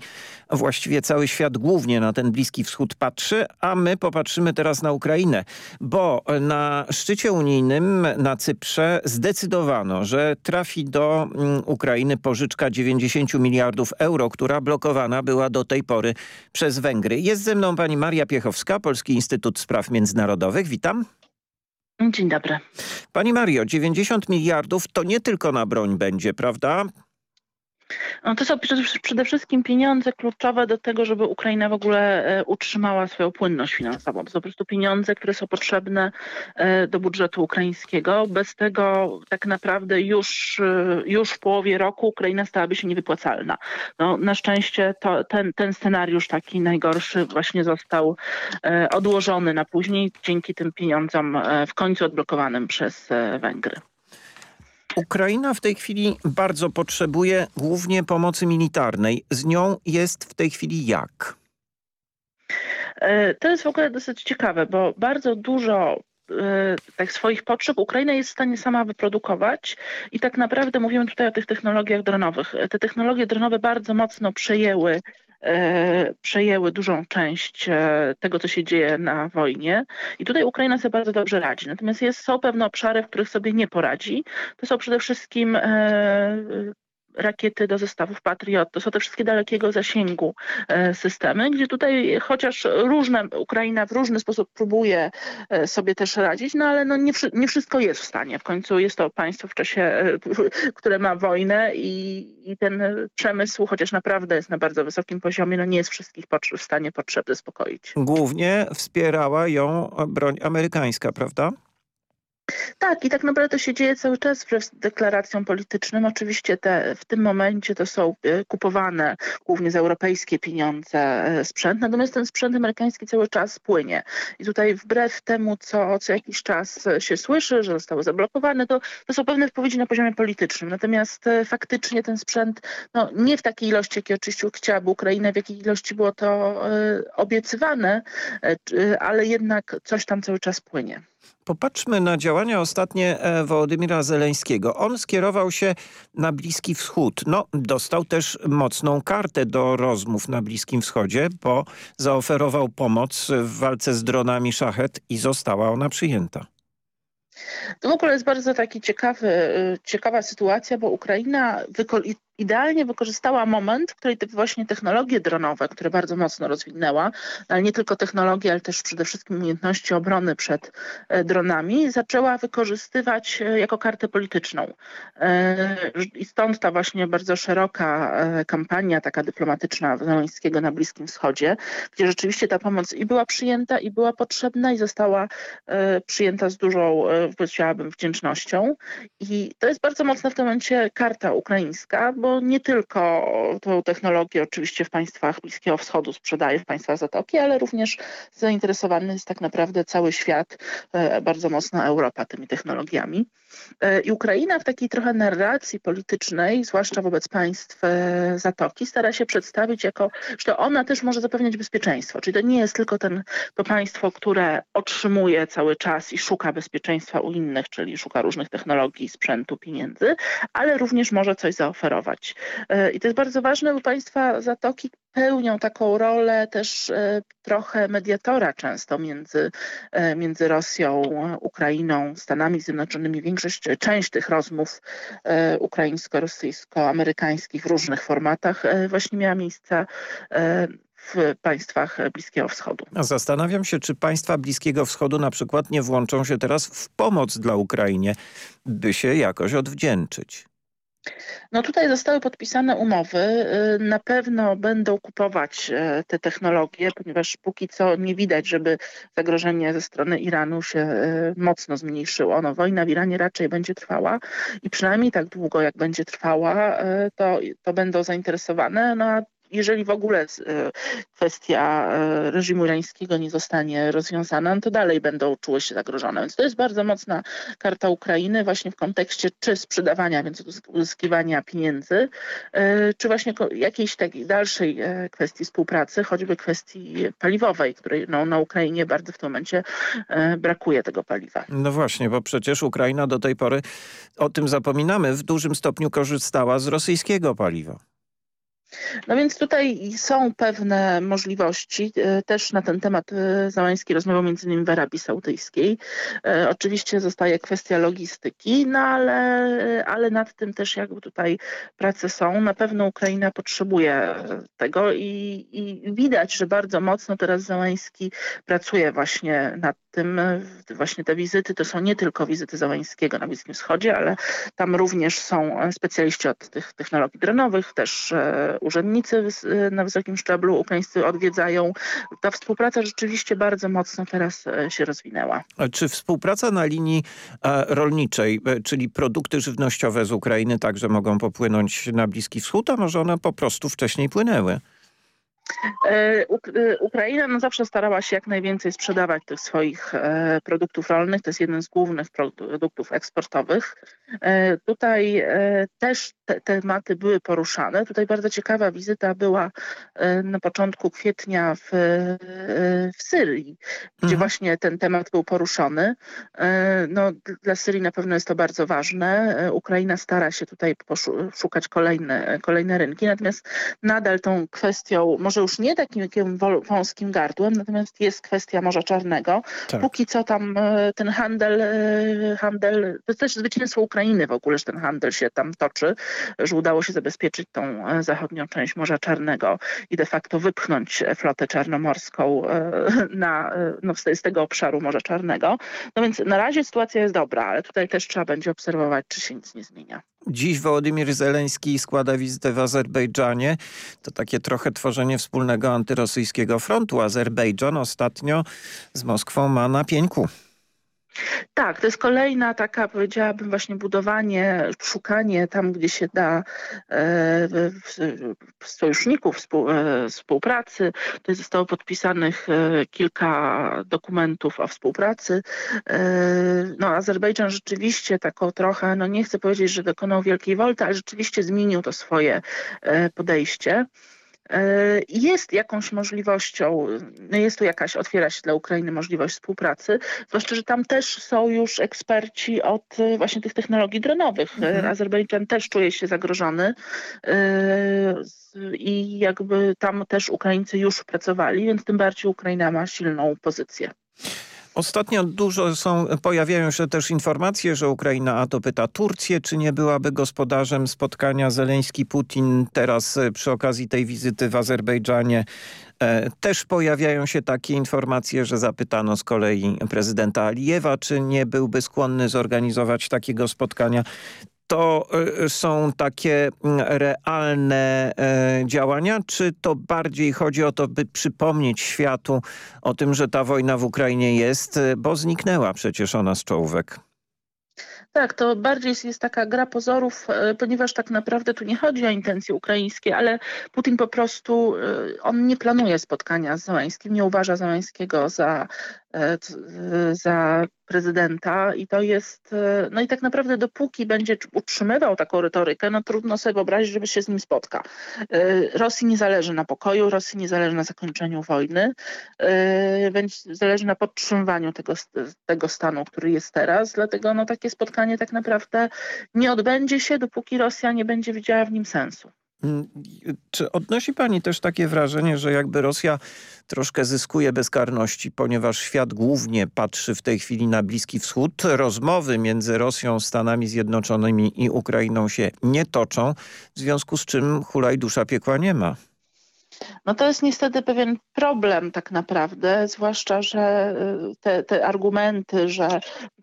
właściwie cały świat głównie na ten Bliski Wschód patrzy, a my popatrzymy teraz na Ukrainę, bo na szczycie unijnym na Cyprze zdecydowano, że trafi do mm, Ukrainy pożyczka 90 miliardów euro, która blokowana była do tej pory przez Węgry. Jest ze mną pani Maria Piechowska, Polski Instytut Spraw Międzynarodowych. Witam. Dzień dobry. Pani Mario, 90 miliardów to nie tylko na broń będzie, prawda? No to są przede wszystkim pieniądze kluczowe do tego, żeby Ukraina w ogóle e, utrzymała swoją płynność finansową. To są po prostu pieniądze, które są potrzebne e, do budżetu ukraińskiego. Bez tego tak naprawdę już, e, już w połowie roku Ukraina stałaby się niewypłacalna. No, na szczęście to, ten, ten scenariusz taki najgorszy właśnie został odłożony na później dzięki tym pieniądzom w końcu odblokowanym przez Węgry. Ukraina w tej chwili bardzo potrzebuje głównie pomocy militarnej. Z nią jest w tej chwili jak? To jest w ogóle dosyć ciekawe, bo bardzo dużo tak swoich potrzeb Ukraina jest w stanie sama wyprodukować i tak naprawdę mówimy tutaj o tych technologiach dronowych. Te technologie dronowe bardzo mocno przejęły E, przejęły dużą część e, tego, co się dzieje na wojnie. I tutaj Ukraina sobie bardzo dobrze radzi. Natomiast jest, są pewne obszary, w których sobie nie poradzi. To są przede wszystkim e, rakiety do zestawów Patriot. To są te wszystkie dalekiego zasięgu e, systemy, gdzie tutaj chociaż różne, Ukraina w różny sposób próbuje e, sobie też radzić, no ale no nie, nie wszystko jest w stanie. W końcu jest to państwo w czasie, e, które ma wojnę i, i ten przemysł, chociaż naprawdę jest na bardzo wysokim poziomie, no nie jest wszystkich w stanie potrzeb zaspokoić. Głównie wspierała ją broń amerykańska, prawda? Tak, i tak naprawdę to się dzieje cały czas wbrew deklaracjom politycznym. Oczywiście te, w tym momencie to są e, kupowane głównie za europejskie pieniądze e, sprzęt, natomiast ten sprzęt amerykański cały czas płynie. I tutaj wbrew temu, co co jakiś czas się słyszy, że zostały zablokowane, to, to są pewne wypowiedzi na poziomie politycznym. Natomiast e, faktycznie ten sprzęt, no nie w takiej ilości, jakiej oczywiście chciałaby Ukraina, w jakiej ilości było to obiecywane, ale jednak coś tam cały czas płynie. Popatrzmy na działania ostatnie e, Wołodymira Zeleńskiego. On skierował się na Bliski Wschód. No, dostał też mocną kartę do rozmów na Bliskim Wschodzie, bo zaoferował pomoc w walce z dronami Szachet i została ona przyjęta. To w ogóle jest bardzo taki ciekawy, y, ciekawa sytuacja, bo Ukraina idealnie wykorzystała moment, w której te właśnie technologie dronowe, które bardzo mocno rozwinęła, ale nie tylko technologie, ale też przede wszystkim umiejętności obrony przed e, dronami, zaczęła wykorzystywać e, jako kartę polityczną. E, I stąd ta właśnie bardzo szeroka kampania taka dyplomatyczna Zeleńskiego na Bliskim Wschodzie, gdzie rzeczywiście ta pomoc i była przyjęta, i była potrzebna, i została przyjęta z dużą, powiedziałabym, wdzięcznością. I to jest bardzo mocna w tym momencie karta ukraińska, bo nie tylko tą technologię oczywiście w państwach Bliskiego Wschodu sprzedaje, w państwach Zatoki, ale również zainteresowany jest tak naprawdę cały świat, e, bardzo mocno Europa tymi technologiami. E, I Ukraina w takiej trochę narracji politycznej, zwłaszcza wobec państw e, Zatoki, stara się przedstawić jako, że ona też może zapewniać bezpieczeństwo. Czyli to nie jest tylko ten, to państwo, które otrzymuje cały czas i szuka bezpieczeństwa u innych, czyli szuka różnych technologii, sprzętu, pieniędzy, ale również może coś zaoferować. E, I to jest bardzo ważne, bo państwa Zatoki pełnią taką rolę też e, trochę mediatora często między, e, między Rosją, Ukrainą, Stanami Zjednoczonymi. Większość, część tych rozmów ukraińsko-rosyjsko-amerykańskich w różnych formatach właśnie miała miejsce w państwach Bliskiego Wschodu. Zastanawiam się, czy państwa Bliskiego Wschodu na przykład nie włączą się teraz w pomoc dla Ukrainie, by się jakoś odwdzięczyć. No tutaj zostały podpisane umowy. Y, na pewno będą kupować e, te technologie, ponieważ póki co nie widać, żeby zagrożenie ze strony Iranu się e, mocno zmniejszyło. No, wojna w Iranie raczej będzie trwała i przynajmniej tak długo, jak będzie trwała, to, to będą zainteresowane. No, a jeżeli w ogóle e, kwestia e, reżimu irańskiego nie zostanie rozwiązana, no to dalej będą czuły się zagrożone. Więc to jest bardzo mocna karta Ukrainy właśnie w kontekście czy sprzedawania, więc uzyskiwania pieniędzy, e, czy właśnie jakiejś takiej dalszej kwestii współpracy, choćby kwestii paliwowej, której no, na Ukrainie bardzo w tym momencie brakuje tego paliwa. No właśnie, bo przecież Ukraina do tej pory, o tym zapominamy, w dużym stopniu korzystała z rosyjskiego paliwa. No więc tutaj są pewne możliwości. E, też na ten temat e, Załański rozmawiał między innymi w Arabii Saudyjskiej. E, oczywiście zostaje kwestia logistyki, no ale, ale nad tym też jakby tutaj prace są. Na pewno Ukraina potrzebuje tego i, i widać, że bardzo mocno teraz Załański pracuje właśnie nad tym. Właśnie te wizyty to są nie tylko wizyty Załańskiego na Bliskim Wschodzie, ale tam również są specjaliści od tych technologii dronowych, też urzędnicy na wysokim szczeblu ukraińscy odwiedzają. Ta współpraca rzeczywiście bardzo mocno teraz e, się rozwinęła. Czy współpraca na linii e, rolniczej, e, czyli produkty żywnościowe z Ukrainy także mogą popłynąć na Bliski Wschód, a może one po prostu wcześniej płynęły? E, e, Ukraina no zawsze starała się jak najwięcej sprzedawać tych swoich e, produktów rolnych. To jest jeden z głównych produktów eksportowych. Tutaj też te tematy były poruszane. Tutaj bardzo ciekawa wizyta była na początku kwietnia w, w Syrii, gdzie mhm. właśnie ten temat był poruszony. No, dla Syrii na pewno jest to bardzo ważne. Ukraina stara się tutaj szukać kolejne, kolejne rynki, natomiast nadal tą kwestią, może już nie takim wąskim gardłem, natomiast jest kwestia Morza Czarnego. Tak. Póki co tam e, ten handel, e, handel, to jest też zwycięstwo Ukrainy w ogóle, że ten handel się tam toczy, że udało się zabezpieczyć tą e, zachodnią część Morza Czarnego i de facto wypchnąć flotę czarnomorską na, no, z tego obszaru Morza Czarnego. No więc na razie sytuacja jest dobra, ale tutaj też trzeba będzie obserwować, czy się nic nie zmienia. Dziś Wołodymir Zeleński składa wizytę w Azerbejdżanie. To takie trochę tworzenie wspólnego antyrosyjskiego frontu. Azerbejdżan ostatnio z Moskwą ma na pieńku. Tak, to jest kolejna taka, powiedziałabym, właśnie budowanie, szukanie tam, gdzie się da e, sojuszników, współ, e, współpracy. Tutaj zostało podpisanych e, kilka dokumentów o współpracy. E, no, Azerbejdżan rzeczywiście taką trochę, no nie chcę powiedzieć, że dokonał wielkiej wolty, ale rzeczywiście zmienił to swoje e, podejście. E, jest jakąś możliwością, no jest tu jakaś, otwiera się dla Ukrainy możliwość współpracy, zwłaszcza, że tam też są już eksperci od e, właśnie tych technologii dronowych. E, mhm. Azerbejdżan też czuje się zagrożony i jakby tam też Ukraińcy już pracowali, więc tym bardziej Ukraina ma silną pozycję. Ostatnio dużo są, pojawiają się też informacje, że Ukraina a to pyta Turcję, czy nie byłaby gospodarzem spotkania Zeleński-Putin teraz e, przy okazji tej wizyty w Azerbejdżanie. E, też pojawiają się takie informacje, że zapytano z kolei prezydenta Alijewa, czy nie byłby skłonny zorganizować takiego spotkania to e, są takie mm, realne e, działania, czy to bardziej chodzi o to, by przypomnieć światu o tym, że ta wojna w Ukrainie jest, e, bo zniknęła przecież ona z czołówek? Tak, to bardziej jest taka gra pozorów, ponieważ tak naprawdę tu nie chodzi o intencje ukraińskie, ale Putin po prostu, on nie planuje spotkania z Załęskim, nie uważa Załęskiego za E, za prezydenta i to jest, e, no i tak naprawdę dopóki będzie utrzymywał taką retorykę, no trudno sobie wyobrazić, żeby się z nim spotkał. E, Rosji nie zależy na pokoju, Rosji nie zależy na zakończeniu wojny, więc zależy na podtrzymywaniu tego, tego stanu, który jest teraz, dlatego no takie spotkanie tak naprawdę nie odbędzie się, dopóki Rosja nie będzie widziała w nim sensu. Mm, czy odnosi pani też takie wrażenie, że jakby Rosja troszkę zyskuje bezkarności, ponieważ świat głównie patrzy w tej chwili na Bliski Wschód. Rozmowy między Rosją, Stanami Zjednoczonymi i Ukrainą się nie toczą, w związku z czym hulaj dusza piekła nie ma. No to jest niestety pewien problem tak naprawdę, zwłaszcza, że y, te, te argumenty, że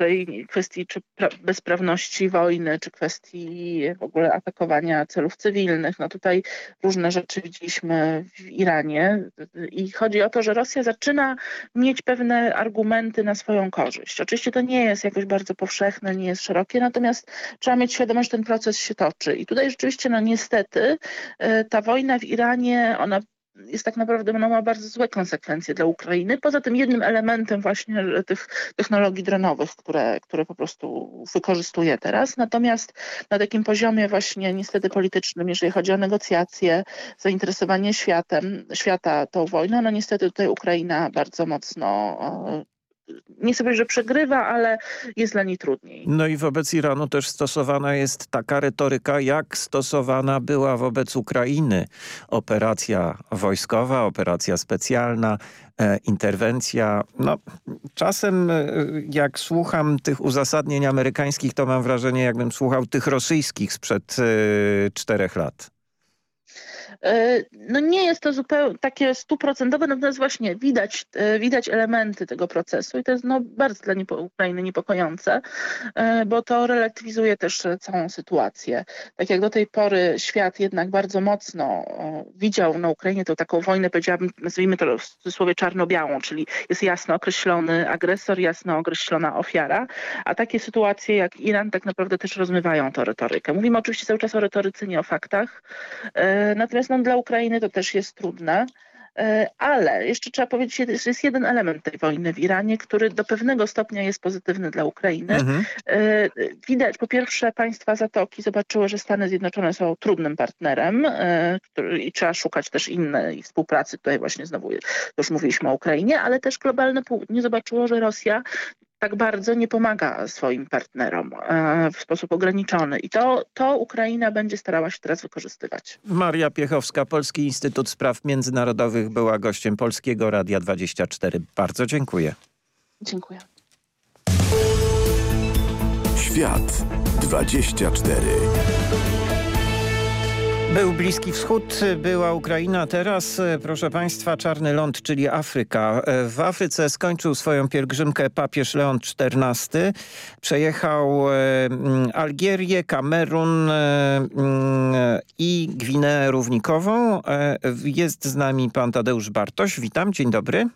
w kwestii czy bezprawności wojny, czy kwestii w ogóle atakowania celów cywilnych, no tutaj różne rzeczy widzieliśmy w Iranie i chodzi o to, że Rosja zaczyna mieć pewne argumenty na swoją korzyść. Oczywiście to nie jest jakoś bardzo powszechne, nie jest szerokie, natomiast trzeba mieć świadomość, że ten proces się toczy. I tutaj rzeczywiście, no niestety, y, ta wojna w Iranie, ona jest tak naprawdę, no, ma bardzo złe konsekwencje dla Ukrainy. Poza tym jednym elementem właśnie tych technologii dronowych, które, które po prostu wykorzystuje teraz. Natomiast na takim poziomie właśnie niestety politycznym, jeżeli chodzi o negocjacje, zainteresowanie światem, świata tą wojną, no niestety tutaj Ukraina bardzo mocno nie powiedzieć, że przegrywa, ale jest dla niej trudniej. No i wobec Iranu też stosowana jest taka retoryka, jak stosowana była wobec Ukrainy. Operacja wojskowa, operacja specjalna, e, interwencja. No, czasem e, jak słucham tych uzasadnień amerykańskich, to mam wrażenie, jakbym słuchał tych rosyjskich sprzed e, czterech lat. E, no nie jest to zupełnie takie stuprocentowe, natomiast właśnie widać, e, widać elementy tego procesu i to jest no, bardzo dla niepo Ukrainy niepokojące, e, bo to relatywizuje też całą sytuację. Tak jak do tej pory świat jednak bardzo mocno widział na Ukrainie tą taką wojnę, powiedziałabym, nazwijmy to w cudzysłowie czarno-białą, czyli jest jasno określony agresor, jasno określona ofiara, a takie sytuacje jak Iran tak naprawdę też rozmywają tę retorykę. Mówimy oczywiście cały czas o retoryce, nie o faktach, natomiast dla Ukrainy to też jest trudne. E, ale jeszcze trzeba powiedzieć, że jest jeden element tej wojny w Iranie, który do pewnego stopnia jest pozytywny dla Ukrainy. Mhm. E, widać, po pierwsze państwa Zatoki zobaczyły, że Stany Zjednoczone są trudnym partnerem który, i trzeba szukać też innej współpracy. Tutaj właśnie znowu już mówiliśmy o Ukrainie, ale też globalne południe zobaczyło, że Rosja tak bardzo nie pomaga swoim partnerom e, w sposób ograniczony. I to, to Ukraina będzie starała się teraz wykorzystywać. Maria Piechowska, Polski Instytut Spraw Międzynarodowych była gościem Polskiego Radia 24. Bardzo dziękuję. Dziękuję. Świat 24 był Bliski Wschód, była Ukraina, teraz proszę Państwa czarny ląd, czyli Afryka. W Afryce skończył swoją pielgrzymkę papież Leon XIV. Przejechał e, Algierię, Kamerun e, i Gwineę Równikową. E, jest z nami pan Tadeusz Bartoś. Witam, dzień dobry.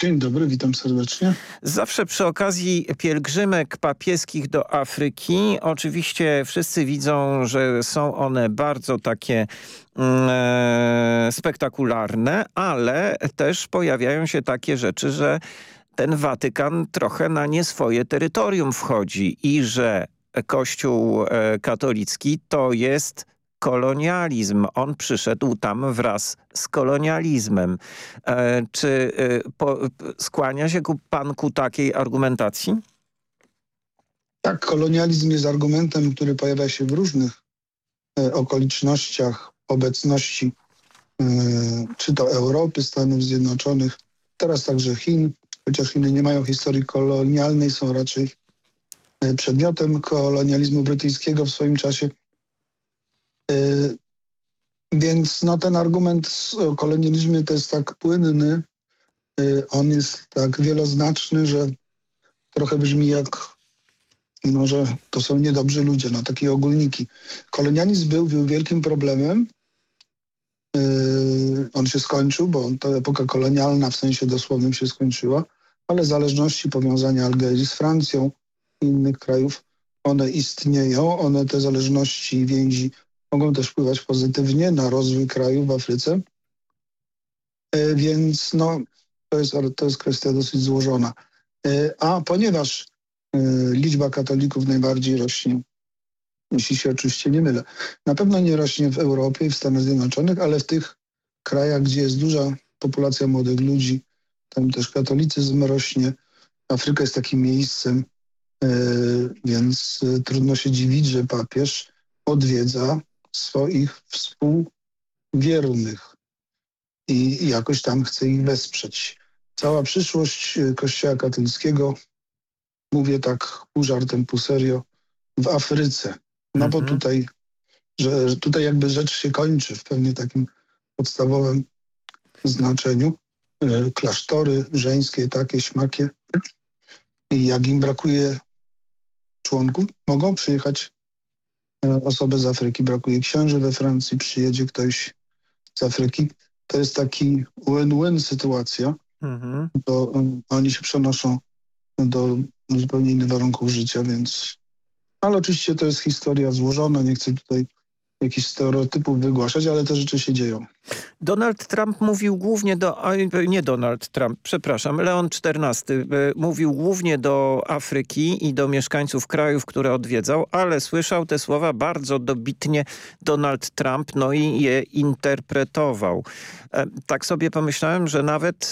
Dzień dobry, witam serdecznie. Zawsze przy okazji pielgrzymek papieskich do Afryki oczywiście wszyscy widzą, że są one bardzo takie mm, e, spektakularne, ale też pojawiają się takie rzeczy, że ten Watykan trochę na nie swoje terytorium wchodzi i że Kościół e, katolicki to jest kolonializm. On przyszedł tam wraz z kolonializmem. E, czy e, po, skłania się ku, pan ku takiej argumentacji? Tak, kolonializm jest argumentem, który pojawia się w różnych e, okolicznościach obecności e, czy to Europy, Stanów Zjednoczonych, teraz także Chin, chociaż Chiny nie mają historii kolonialnej, są raczej e, przedmiotem kolonializmu brytyjskiego w swoim czasie. Y, więc no, ten argument o kolonializmie to jest tak płynny, y, on jest tak wieloznaczny, że trochę brzmi jak no, że to są niedobrzy ludzie, no takie ogólniki. Kolonializm był, był wielkim problemem. Yy, on się skończył, bo ta epoka kolonialna w sensie dosłownym się skończyła, ale zależności, powiązania Algerii z Francją i innych krajów, one istnieją, one te zależności i więzi mogą też wpływać pozytywnie na rozwój kraju w Afryce. E, więc no, to, jest, to jest kwestia dosyć złożona. E, a ponieważ e, liczba katolików najbardziej rośnie, jeśli się oczywiście nie mylę, na pewno nie rośnie w Europie i w Stanach Zjednoczonych, ale w tych krajach, gdzie jest duża populacja młodych ludzi, tam też katolicyzm rośnie. Afryka jest takim miejscem, więc trudno się dziwić, że papież odwiedza swoich współwiernych i jakoś tam chce ich wesprzeć. Cała przyszłość e, Kościoła katolickiego, mówię tak pół żartem, pół serio, w Afryce. No mhm. bo tutaj, że, tutaj jakby rzecz się kończy w pewnie takim podstawowym znaczeniu. E, klasztory żeńskie, takie, śmakie. I jak im brakuje członków, mogą przyjechać osoby z Afryki. Brakuje księży we Francji, przyjedzie ktoś z Afryki. To jest taki win-win sytuacja, mhm. bo um, oni się przenoszą do zupełnie innych warunków życia, więc... Ale oczywiście to jest historia złożona, nie chcę tutaj jakichś stereotypów wygłaszać, ale te rzeczy się dzieją. Donald Trump mówił głównie do, nie Donald Trump, przepraszam, Leon XIV e, mówił głównie do Afryki i do mieszkańców krajów, które odwiedzał, ale słyszał te słowa bardzo dobitnie Donald Trump, no i je interpretował. E, tak sobie pomyślałem, że nawet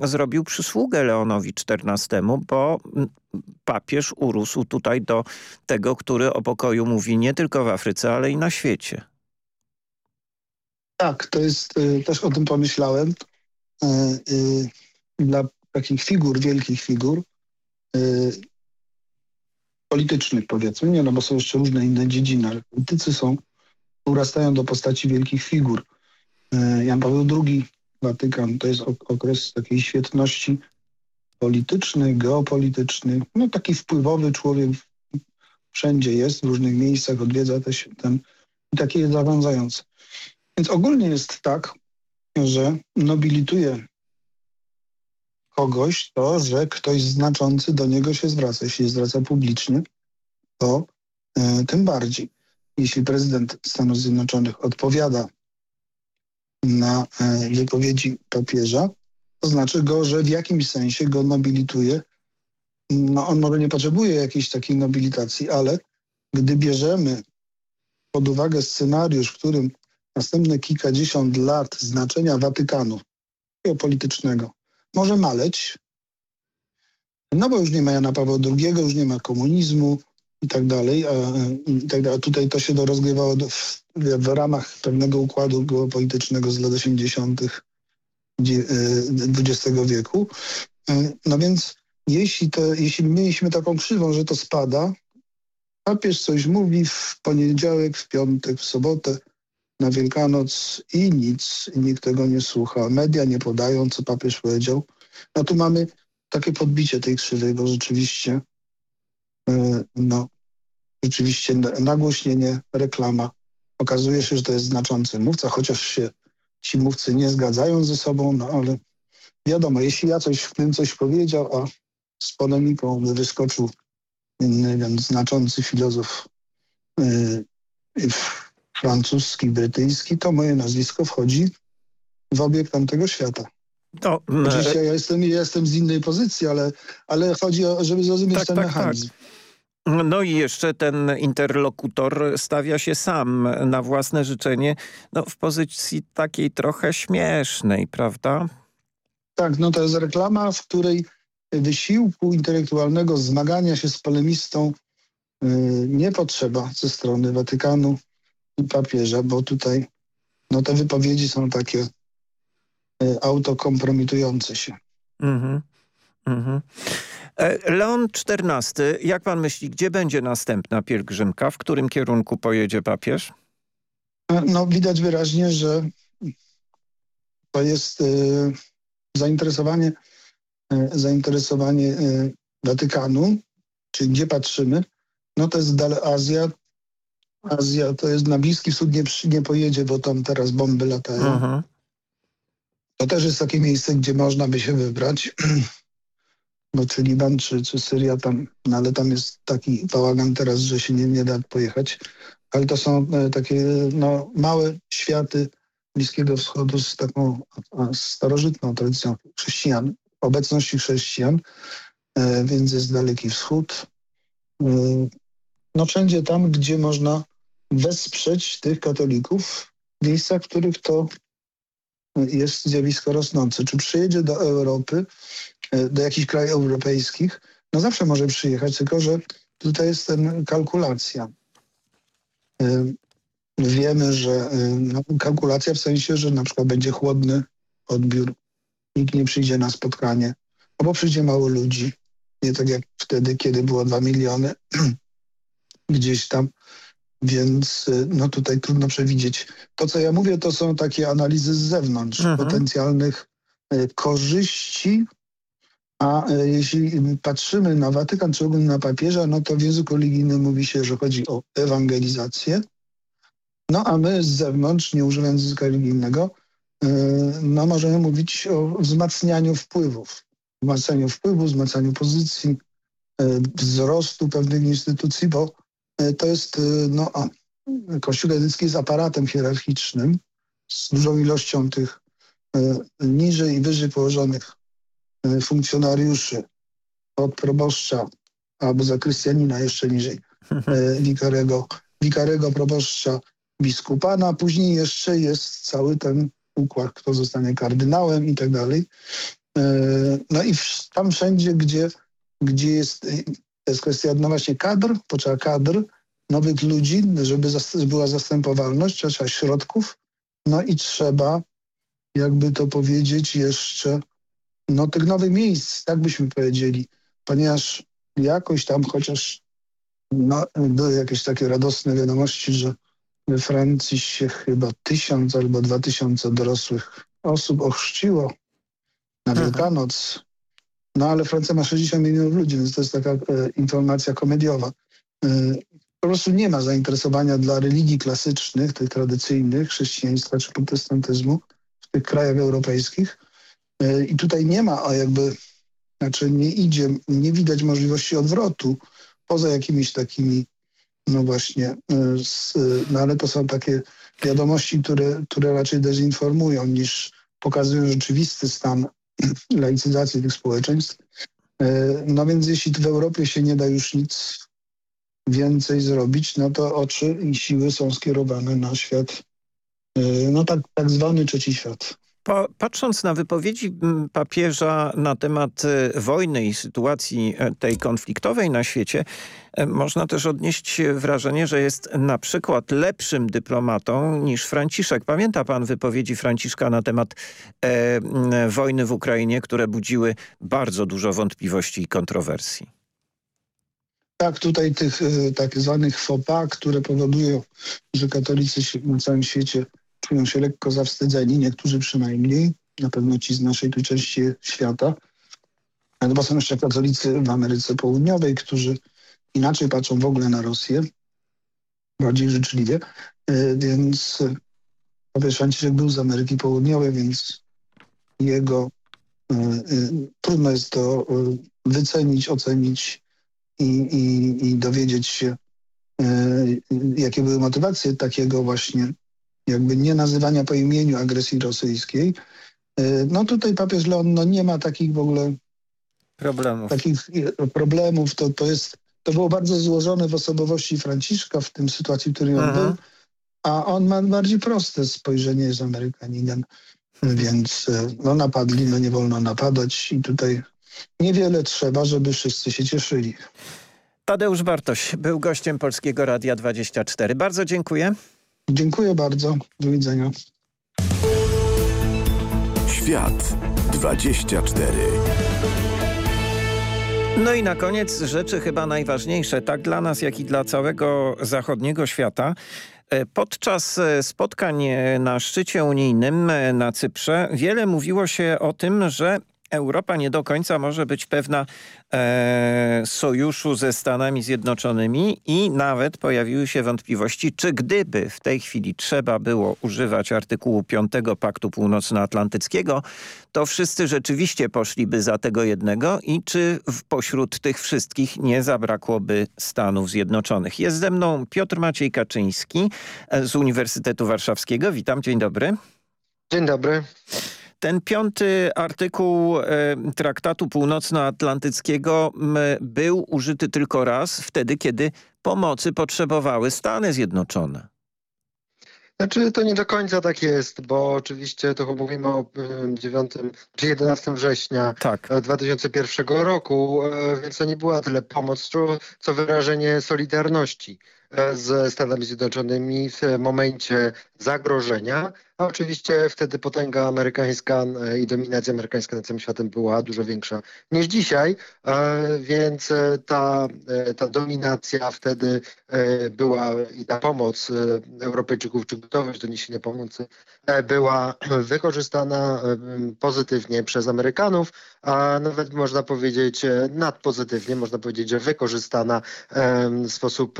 e, zrobił przysługę Leonowi XIV, bo papież urósł tutaj do tego, który o pokoju mówi nie tylko w Afryce, ale i na świecie. Tak, to jest, y, też o tym pomyślałem. Y, y, dla takich figur, wielkich figur, politycznych powiedzmy, nie, no bo są jeszcze różne inne dziedziny, ale politycy są, urastają do postaci wielkich figur. Jan Paweł II, Watykan, to jest okres takiej świetności politycznej, geopolitycznej, no taki wpływowy człowiek wszędzie jest, w różnych miejscach odwiedza też ten i taki jest zarządzający. Więc ogólnie jest tak, że nobilituje kogoś to, że ktoś znaczący do niego się zwraca. Jeśli zwraca publicznie, to e, tym bardziej. Jeśli prezydent Stanów Zjednoczonych odpowiada na e, wypowiedzi papieża, to znaczy go, że w jakimś sensie go nobilituje. No on może nie potrzebuje jakiejś takiej nobilitacji, ale gdy bierzemy pod uwagę scenariusz, w którym następne kilkadziesiąt lat znaczenia Watykanu geopolitycznego może maleć, no bo już nie ma Jana Pawła II, już nie ma komunizmu i tak dalej. A, i tak dalej. Tutaj to się rozgrywało w, w ramach pewnego układu geopolitycznego z lat 80. XX wieku. E, no więc jeśli, to, jeśli mieliśmy taką krzywą, że to spada, papież coś mówi w poniedziałek, w piątek, w sobotę, na Wielkanoc i nic, i nikt tego nie słucha. Media nie podają, co papież powiedział. No tu mamy takie podbicie tej krzywej, bo rzeczywiście e, no, rzeczywiście nagłośnienie, reklama. Okazuje się, że to jest znaczący mówca, chociaż się ci mówcy nie zgadzają ze sobą, no ale wiadomo, jeśli ja coś w tym coś powiedział, a z polemiką wyskoczył inny, więc znaczący filozof yy, francuski, brytyjski, to moje nazwisko wchodzi w obieg tamtego świata. To, Oczywiście ja jestem, ja jestem z innej pozycji, ale, ale chodzi o, żeby zrozumieć tak, ten tak, tak. mechanizm. Tak. No i jeszcze ten interlokutor stawia się sam na własne życzenie no, w pozycji takiej trochę śmiesznej, prawda? Tak, no to jest reklama, w której wysiłku intelektualnego zmagania się z polemistą yy, nie potrzeba ze strony Watykanu i papieża, bo tutaj no, te wypowiedzi są takie yy, autokompromitujące się. Mhm. Mhm. Leon XIV, jak pan myśli, gdzie będzie następna pielgrzymka? W którym kierunku pojedzie papież? No widać wyraźnie, że to jest y, zainteresowanie, y, zainteresowanie y, Watykanu, czyli gdzie patrzymy, no to jest dalej Azja. Azja to jest na Bliski Wschód nie, nie pojedzie, bo tam teraz bomby latają. Mhm. To też jest takie miejsce, gdzie można by się wybrać. no czy Liban, czy, czy Syria tam, no ale tam jest taki bałagan teraz, że się nie, nie da pojechać. Ale to są e, takie no, małe światy Bliskiego Wschodu z taką starożytną tradycją chrześcijan, obecności chrześcijan, e, więc jest Daleki Wschód. E, no wszędzie tam, gdzie można wesprzeć tych katolików w miejscach, w których to jest zjawisko rosnące. Czy przyjedzie do Europy, E, do jakichś krajów europejskich, no zawsze może przyjechać, tylko że tutaj jest ten kalkulacja. E, wiemy, że e, no, kalkulacja w sensie, że na przykład będzie chłodny odbiór, nikt nie przyjdzie na spotkanie, albo przyjdzie mało ludzi, nie tak jak wtedy, kiedy było dwa miliony gdzieś tam, więc no tutaj trudno przewidzieć. To, co ja mówię, to są takie analizy z zewnątrz, mhm. potencjalnych korzyści a e, jeśli patrzymy na Watykan czy ogólnie na papieża, no to w języku religijnym mówi się, że chodzi o ewangelizację. No a my z zewnątrz, nie używając języka religijnego, no możemy mówić o wzmacnianiu wpływów. Wzmacnianiu wpływu, wzmacnianiu pozycji, wzrostu pewnych instytucji, bo to jest, no a Kościół katolicki jest aparatem hierarchicznym z dużą ilością tych niżej i wyżej położonych E, funkcjonariuszy od proboszcza albo zakrystianina jeszcze niżej e, wikarego, wikarego proboszcza biskupa, no a później jeszcze jest cały ten układ, kto zostanie kardynałem i tak dalej. E, no i tam wszędzie, gdzie, gdzie jest, to jest kwestia no właśnie kadr, potrzeba kadr, nowych ludzi, żeby była zastępowalność, trzeba środków, no i trzeba, jakby to powiedzieć, jeszcze no, tych nowych miejsc, tak byśmy powiedzieli, ponieważ jakoś tam chociaż no, były jakieś takie radosne wiadomości, że we Francji się chyba tysiąc albo dwa tysiące dorosłych osób ochrzciło na mhm. Wielkanoc. No ale Francja ma 60 milionów ludzi, więc to jest taka e, informacja komediowa. E, po prostu nie ma zainteresowania dla religii klasycznych, tych tradycyjnych, chrześcijaństwa czy protestantyzmu w tych krajach europejskich. E, I tutaj nie ma, a jakby, znaczy nie idzie, nie widać możliwości odwrotu poza jakimiś takimi no właśnie, no ale to są takie wiadomości, które, które raczej dezinformują niż pokazują rzeczywisty stan laicyzacji tych społeczeństw. No więc jeśli w Europie się nie da już nic więcej zrobić, no to oczy i siły są skierowane na świat, no tak, tak zwany trzeci świat. Patrząc na wypowiedzi papieża na temat e, wojny i sytuacji e, tej konfliktowej na świecie, e, można też odnieść wrażenie, że jest na przykład lepszym dyplomatą niż Franciszek. Pamięta pan wypowiedzi Franciszka na temat e, wojny w Ukrainie, które budziły bardzo dużo wątpliwości i kontrowersji? Tak, tutaj tych tak zwanych FOPA, które powodują, że katolicy na całym świecie czują się lekko zawstydzeni, niektórzy przynajmniej, na pewno ci z naszej tu części świata. No bo są jeszcze katolicy w Ameryce Południowej, którzy inaczej patrzą w ogóle na Rosję, bardziej życzliwie, e, więc papież Franciszek był z Ameryki Południowej, więc jego y, y, trudno jest to y, wycenić, ocenić i, i, i dowiedzieć się, jakie były motywacje takiego właśnie jakby nie nazywania po imieniu agresji rosyjskiej. E, no tutaj papież Leon no nie ma takich w ogóle problemów. Takich e, problemów. To, to, jest, to było bardzo złożone w osobowości Franciszka w tym sytuacji, w której on był, a on ma bardziej proste spojrzenie, jest Amerykaninem, więc e, no napadli, no nie wolno napadać i tutaj niewiele trzeba, żeby wszyscy się cieszyli. Tadeusz Bartoś był gościem Polskiego Radia 24. Bardzo dziękuję. Dziękuję bardzo. Do widzenia. Świat 24 no i na koniec rzeczy chyba najważniejsze, tak dla nas, jak i dla całego zachodniego świata. E, podczas e, spotkań e, na szczycie unijnym na Cyprze wiele mówiło się o tym, że Europa nie do końca może być pewna e, sojuszu ze Stanami Zjednoczonymi i nawet pojawiły się wątpliwości, czy gdyby w tej chwili trzeba było używać artykułu 5 Paktu Północnoatlantyckiego, to wszyscy rzeczywiście poszliby za tego jednego i czy w pośród tych wszystkich nie zabrakłoby Stanów Zjednoczonych. Jest ze mną Piotr Maciej Kaczyński z Uniwersytetu Warszawskiego. Witam, dzień dobry. Dzień dobry. Ten piąty artykuł e, Traktatu Północnoatlantyckiego był użyty tylko raz, wtedy kiedy pomocy potrzebowały Stany Zjednoczone. Znaczy to nie do końca tak jest, bo oczywiście to mówimy o 9 czy 11 września tak. 2001 roku, e, więc to nie była tyle pomoc, co wyrażenie solidarności e, ze Stanami Zjednoczonymi w momencie zagrożenia, a oczywiście wtedy potęga amerykańska e, i dominacja amerykańska nad całym światem była dużo większa niż dzisiaj, e, więc e, ta, ta dominacja wtedy była i ta pomoc Europejczyków, czy gotowość do niesienia pomocy była wykorzystana pozytywnie przez Amerykanów, a nawet można powiedzieć nadpozytywnie, można powiedzieć, że wykorzystana w sposób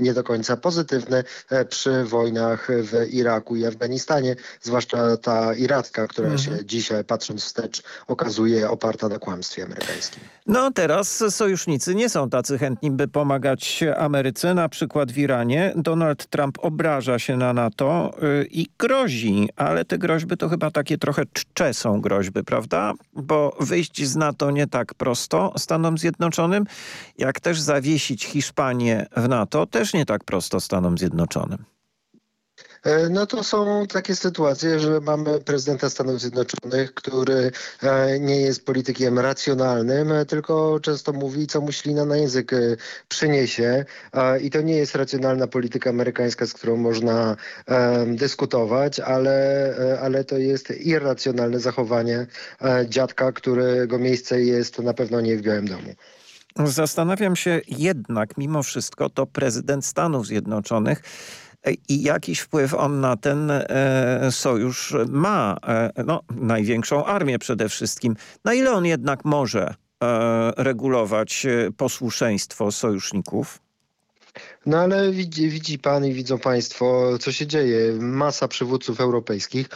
nie do końca pozytywny przy wojnach w Iraku i Afganistanie, zwłaszcza ta iracka, która mhm. się dzisiaj, patrząc wstecz, okazuje oparta na kłamstwie amerykańskim. No teraz sojusznicy nie są tacy chętni, by pomagać Ameryce, na przykład w Iranie. Donald Trump obraża się na NATO y, i grozi, ale te groźby to chyba takie trochę czcze są groźby, prawda? Bo wyjść z NATO nie tak prosto Stanom Zjednoczonym, jak też zawiesić Hiszpanię w NATO też nie tak prosto Stanom Zjednoczonym. E, no to są takie sytuacje, że mamy prezydenta Stanów Zjednoczonych, który e, nie jest politykiem racjonalnym, e, tylko często mówi, co mu ślina na język przyniesie. I to nie jest racjonalna polityka amerykańska, z którą można dyskutować, ale, ale to jest irracjonalne zachowanie dziadka, którego miejsce jest na pewno nie w Białym Domu. Zastanawiam się jednak, mimo wszystko, to prezydent Stanów Zjednoczonych i jakiś wpływ on na ten e, sojusz ma. E, no, największą armię przede wszystkim. Na ile on jednak może e, regulować posłuszeństwo sojuszników? No ale widzi, widzi pan i widzą państwo, co się dzieje. Masa przywódców europejskich,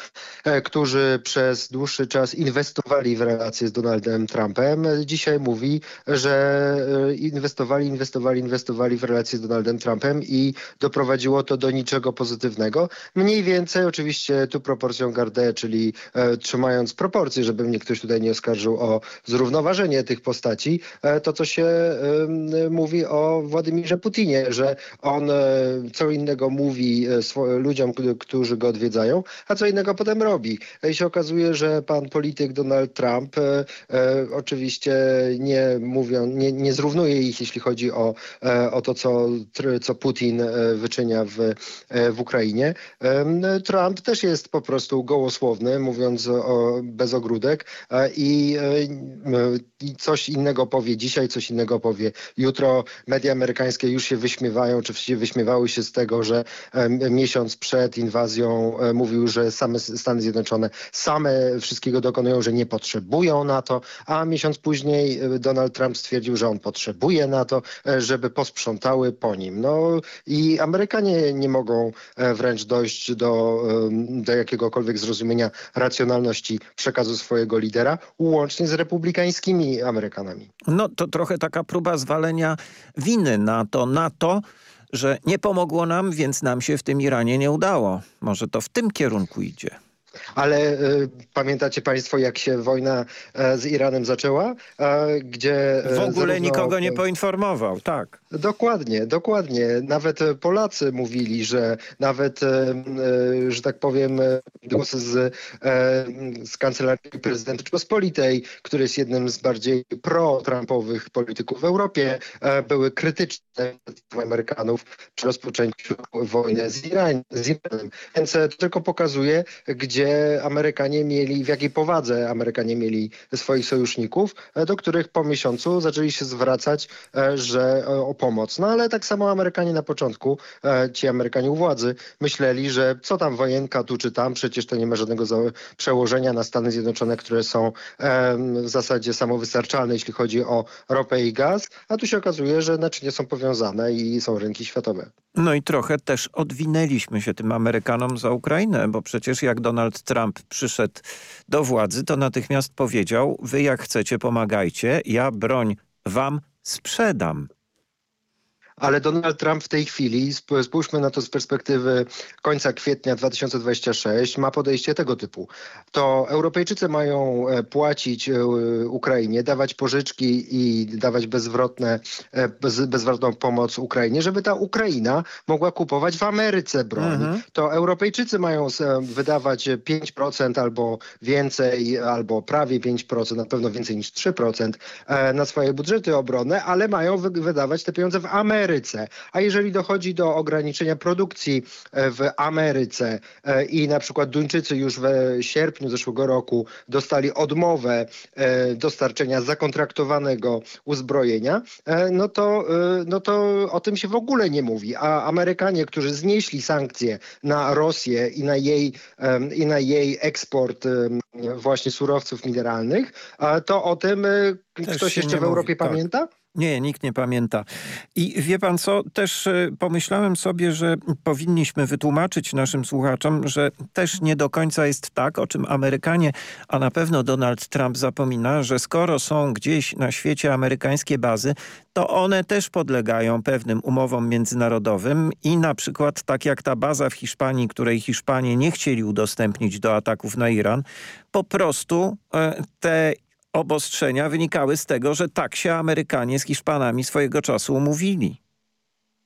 e, którzy przez dłuższy czas inwestowali w relacje z Donaldem Trumpem, dzisiaj mówi, że e, inwestowali, inwestowali, inwestowali w relacje z Donaldem Trumpem i doprowadziło to do niczego pozytywnego. Mniej więcej oczywiście tu proporcją gardę, czyli e, trzymając proporcje, żeby mnie ktoś tutaj nie oskarżył o zrównoważenie tych postaci, e, to co się e, mówi o Władimirze Putinie, że on e, co innego mówi e, ludziom, którzy go odwiedzają, a co innego potem robi. I się okazuje, że pan polityk Donald Trump e, oczywiście nie mówią, nie, nie zrównuje ich, jeśli chodzi o, o to, co, co Putin wyczynia w, w Ukrainie. Trump też jest po prostu gołosłowny, mówiąc o, bez ogródek i, i coś innego powie dzisiaj, coś innego powie jutro. Media amerykańskie już się wyśmiewają oczywiście wyśmiewały się z tego, że miesiąc przed inwazją e, mówił, że same Stany Zjednoczone same wszystkiego dokonują, że nie potrzebują NATO, a miesiąc później e, Donald Trump stwierdził, że on potrzebuje NATO, e, żeby posprzątały po nim. No i Amerykanie nie mogą wręcz dojść do, do jakiegokolwiek zrozumienia racjonalności przekazu swojego lidera, łącznie z republikańskimi Amerykanami. No to trochę taka próba zwalenia winy na to NATO, że nie pomogło nam, więc nam się w tym Iranie nie udało. Może to w tym kierunku idzie. Ale y, pamiętacie państwo, jak się wojna y, z Iranem zaczęła? Y, gdzie W ogóle zarówno... nikogo nie poinformował, tak. Dokładnie, dokładnie. Nawet Polacy mówili, że nawet, że tak powiem, głosy z, z Kancelarii Prezydenta Rzeczypospolitej, który jest jednym z bardziej pro-Trumpowych polityków w Europie, były krytyczne Amerykanów przy rozpoczęciu wojny z, Iran, z Iranem. Więc to tylko pokazuje, gdzie Amerykanie mieli, w jakiej powadze Amerykanie mieli swoich sojuszników, e, do których po miesiącu zaczęli się zwracać, e, że e, o pomoc. No ale tak samo Amerykanie na początku, ci Amerykanie u władzy, myśleli, że co tam wojenka tu czy tam, przecież to nie ma żadnego przełożenia na Stany Zjednoczone, które są w zasadzie samowystarczalne, jeśli chodzi o ropę i gaz, a tu się okazuje, że naczynia są powiązane i są rynki światowe. No i trochę też odwinęliśmy się tym Amerykanom za Ukrainę, bo przecież jak Donald Trump przyszedł do władzy, to natychmiast powiedział, wy jak chcecie pomagajcie, ja broń wam sprzedam ale Donald Trump w tej chwili, spójrzmy na to z perspektywy końca kwietnia 2026, ma podejście tego typu. To Europejczycy mają e, płacić e, Ukrainie, dawać pożyczki i dawać bezwrotne, e, bez, bezwrotną pomoc Ukrainie, żeby ta Ukraina mogła kupować w Ameryce broń. Mhm. To Europejczycy mają wydawać 5% albo więcej, albo prawie 5%, na pewno więcej niż 3% na swoje budżety obronne, ale mają wydawać te pieniądze w Ameryce. Ameryce. A jeżeli dochodzi do ograniczenia produkcji e, w Ameryce e, i na przykład Duńczycy już w sierpniu zeszłego roku dostali odmowę e, dostarczenia zakontraktowanego uzbrojenia, no to, no to o tym się w ogóle nie mówi. A Amerykanie, którzy znieśli sankcje na Rosję i na jej, i na jej eksport właśnie surowców mineralnych, to o tym Też ktoś jeszcze w Europie mówi, tak. Nie, nikt nie pamięta. I wie pan co, też e, pomyślałem sobie, że powinniśmy wytłumaczyć naszym słuchaczom, że też nie do końca jest tak, o czym Amerykanie, a na pewno Donald Trump zapomina, że skoro są gdzieś na świecie amerykańskie bazy, to one też podlegają pewnym umowom międzynarodowym i na przykład tak jak ta baza w Hiszpanii, której Hiszpanie nie chcieli udostępnić do ataków na Iran, po prostu e, te obostrzenia wynikały z tego, że tak się Amerykanie z Hiszpanami swojego czasu umówili.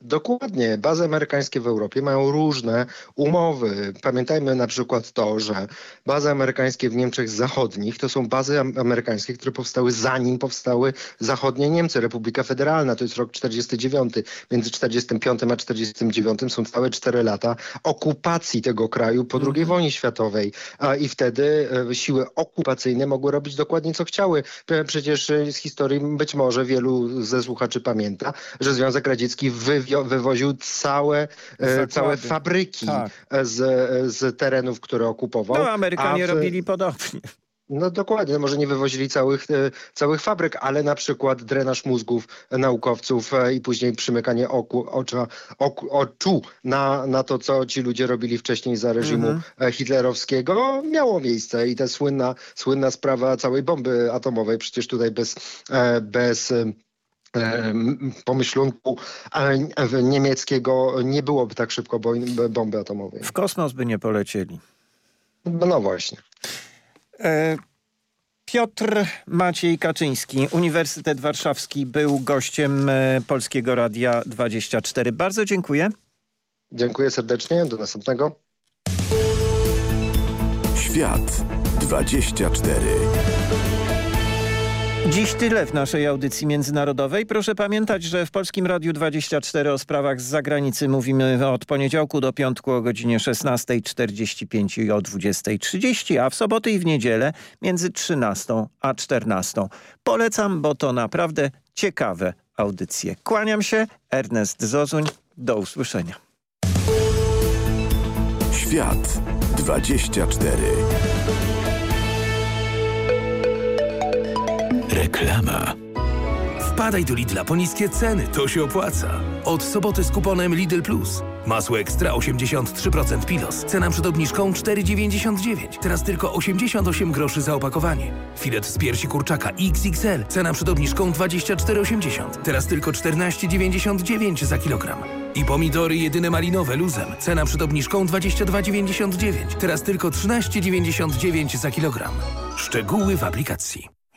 Dokładnie. Bazy amerykańskie w Europie mają różne umowy. Pamiętajmy na przykład to, że bazy amerykańskie w Niemczech Zachodnich to są bazy amerykańskie, które powstały zanim powstały zachodnie Niemcy. Republika Federalna to jest rok 49. Między 45 a 49 są całe 4 lata okupacji tego kraju po II mhm. wojnie światowej. I wtedy e, siły okupacyjne mogły robić dokładnie co chciały. Przecież z historii być może wielu ze słuchaczy pamięta, że Związek Radziecki wywiózł wywoził całe, e, całe fabryki tak. z, z terenów, które okupował. No, Amerykanie w... robili podobnie. No dokładnie, może nie wywozili całych, e, całych fabryk, ale na przykład drenaż mózgów naukowców e, i później przymykanie oku, ocza, oku, oczu na, na to, co ci ludzie robili wcześniej za reżimu mhm. hitlerowskiego, miało miejsce. I ta słynna, słynna sprawa całej bomby atomowej, przecież tutaj bez, bez pomyślunku niemieckiego nie byłoby tak szybko bomby atomowej. W kosmos by nie polecieli. No, no właśnie. E, Piotr Maciej Kaczyński, Uniwersytet Warszawski był gościem e, Polskiego Radia 24. Bardzo dziękuję. Dziękuję serdecznie. Do następnego. Świat 24. Dziś tyle w naszej audycji międzynarodowej. Proszę pamiętać, że w Polskim Radiu 24 o sprawach z zagranicy mówimy od poniedziałku do piątku o godzinie 16.45 i o 20.30, a w soboty i w niedzielę między 13 a 14. Polecam, bo to naprawdę ciekawe audycje. Kłaniam się, Ernest Zozuń. Do usłyszenia. Świat 24 Reklama. Wpadaj do Lidla po niskie ceny, to się opłaca. Od soboty z kuponem Lidl Plus. Masło ekstra 83% Pilos. Cena przed obniżką 4,99. Teraz tylko 88 groszy za opakowanie. Filet z piersi kurczaka XXL. Cena przed obniżką 24,80. Teraz tylko 14,99 za kilogram. I pomidory jedyne malinowe luzem. Cena przed obniżką 22,99. Teraz tylko 13,99 za kilogram. Szczegóły w aplikacji.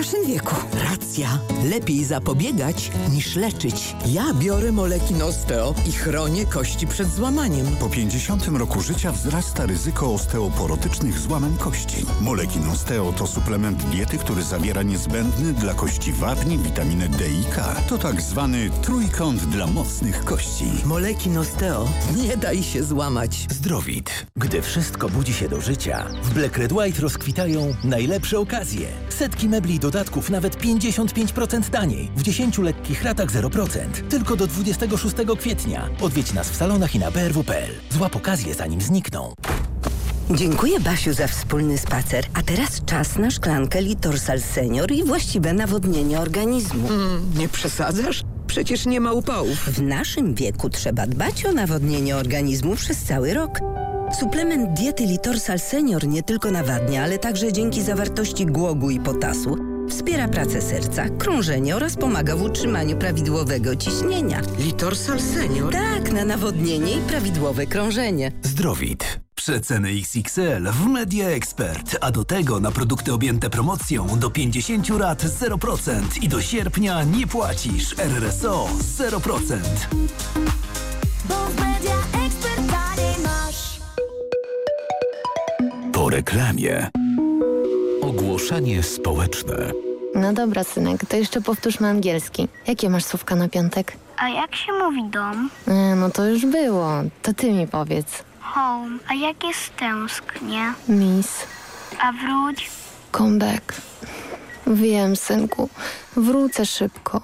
naszym wieku. Racja. Lepiej zapobiegać niż leczyć. Ja biorę moleki Nosteo i chronię kości przed złamaniem. Po 50 roku życia wzrasta ryzyko osteoporotycznych złamań kości. Moleki Nosteo to suplement diety, który zawiera niezbędny dla kości wapni, witaminę D i K. To tak zwany trójkąt dla mocnych kości. Moleki Nosteo. Nie daj się złamać. Zdrowit. Gdy wszystko budzi się do życia, w Black Red White rozkwitają najlepsze okazje. Setki mebli i dodatków nawet 55% taniej. W 10 lekkich ratach 0%. Tylko do 26 kwietnia. Odwiedź nas w salonach i na brw.pl. Złap okazję zanim znikną. Dziękuję Basiu za wspólny spacer. A teraz czas na szklankę Litorsal Senior i właściwe nawodnienie organizmu. Mm, nie przesadzasz? Przecież nie ma upałów. W naszym wieku trzeba dbać o nawodnienie organizmu przez cały rok. Suplement diety Litorsal Senior nie tylko nawadnia, ale także dzięki zawartości głogu i potasu wspiera pracę serca, krążenie oraz pomaga w utrzymaniu prawidłowego ciśnienia. Litorsal Senior? Tak, na nawodnienie i prawidłowe krążenie. Zdrowit. Przeceny XXL w Media Expert, a do tego na produkty objęte promocją do 50 lat 0% i do sierpnia nie płacisz RRSO 0%. Bo w Media Expert masz. Po reklamie. Ogłoszenie społeczne. No dobra, synek, to jeszcze powtórzmy angielski. Jakie masz słówka na piątek? A jak się mówi dom? E, no to już było. To ty mi powiedz. Home. A jak jest tęsknie? Miss. A wróć? Come back. Wiem, synku. Wrócę szybko.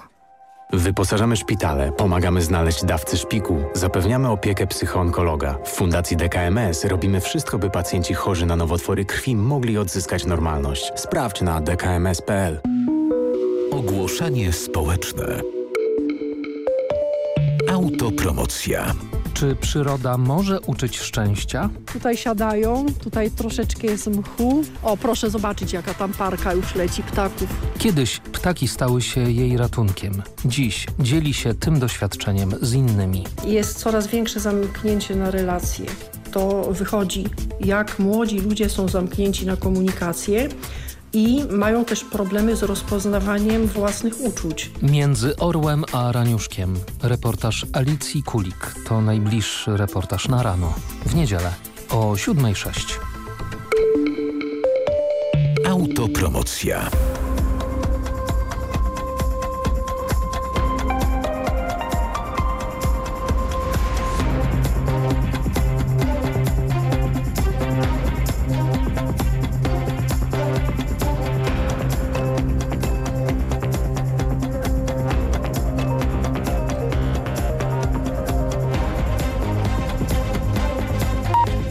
Wyposażamy szpitale, pomagamy znaleźć dawcy szpiku, zapewniamy opiekę psychoonkologa. W Fundacji DKMS robimy wszystko, by pacjenci chorzy na nowotwory krwi mogli odzyskać normalność. Sprawdź na dkms.pl. Ogłoszenie społeczne. Autopromocja. Czy przyroda może uczyć szczęścia? Tutaj siadają, tutaj troszeczkę jest mchu. O, proszę zobaczyć, jaka tam parka już leci ptaków. Kiedyś ptaki stały się jej ratunkiem. Dziś dzieli się tym doświadczeniem z innymi. Jest coraz większe zamknięcie na relacje. To wychodzi, jak młodzi ludzie są zamknięci na komunikację, i mają też problemy z rozpoznawaniem własnych uczuć. Między Orłem a Raniuszkiem. Reportaż Alicji Kulik to najbliższy reportaż na rano. W niedzielę o 7.06. Autopromocja.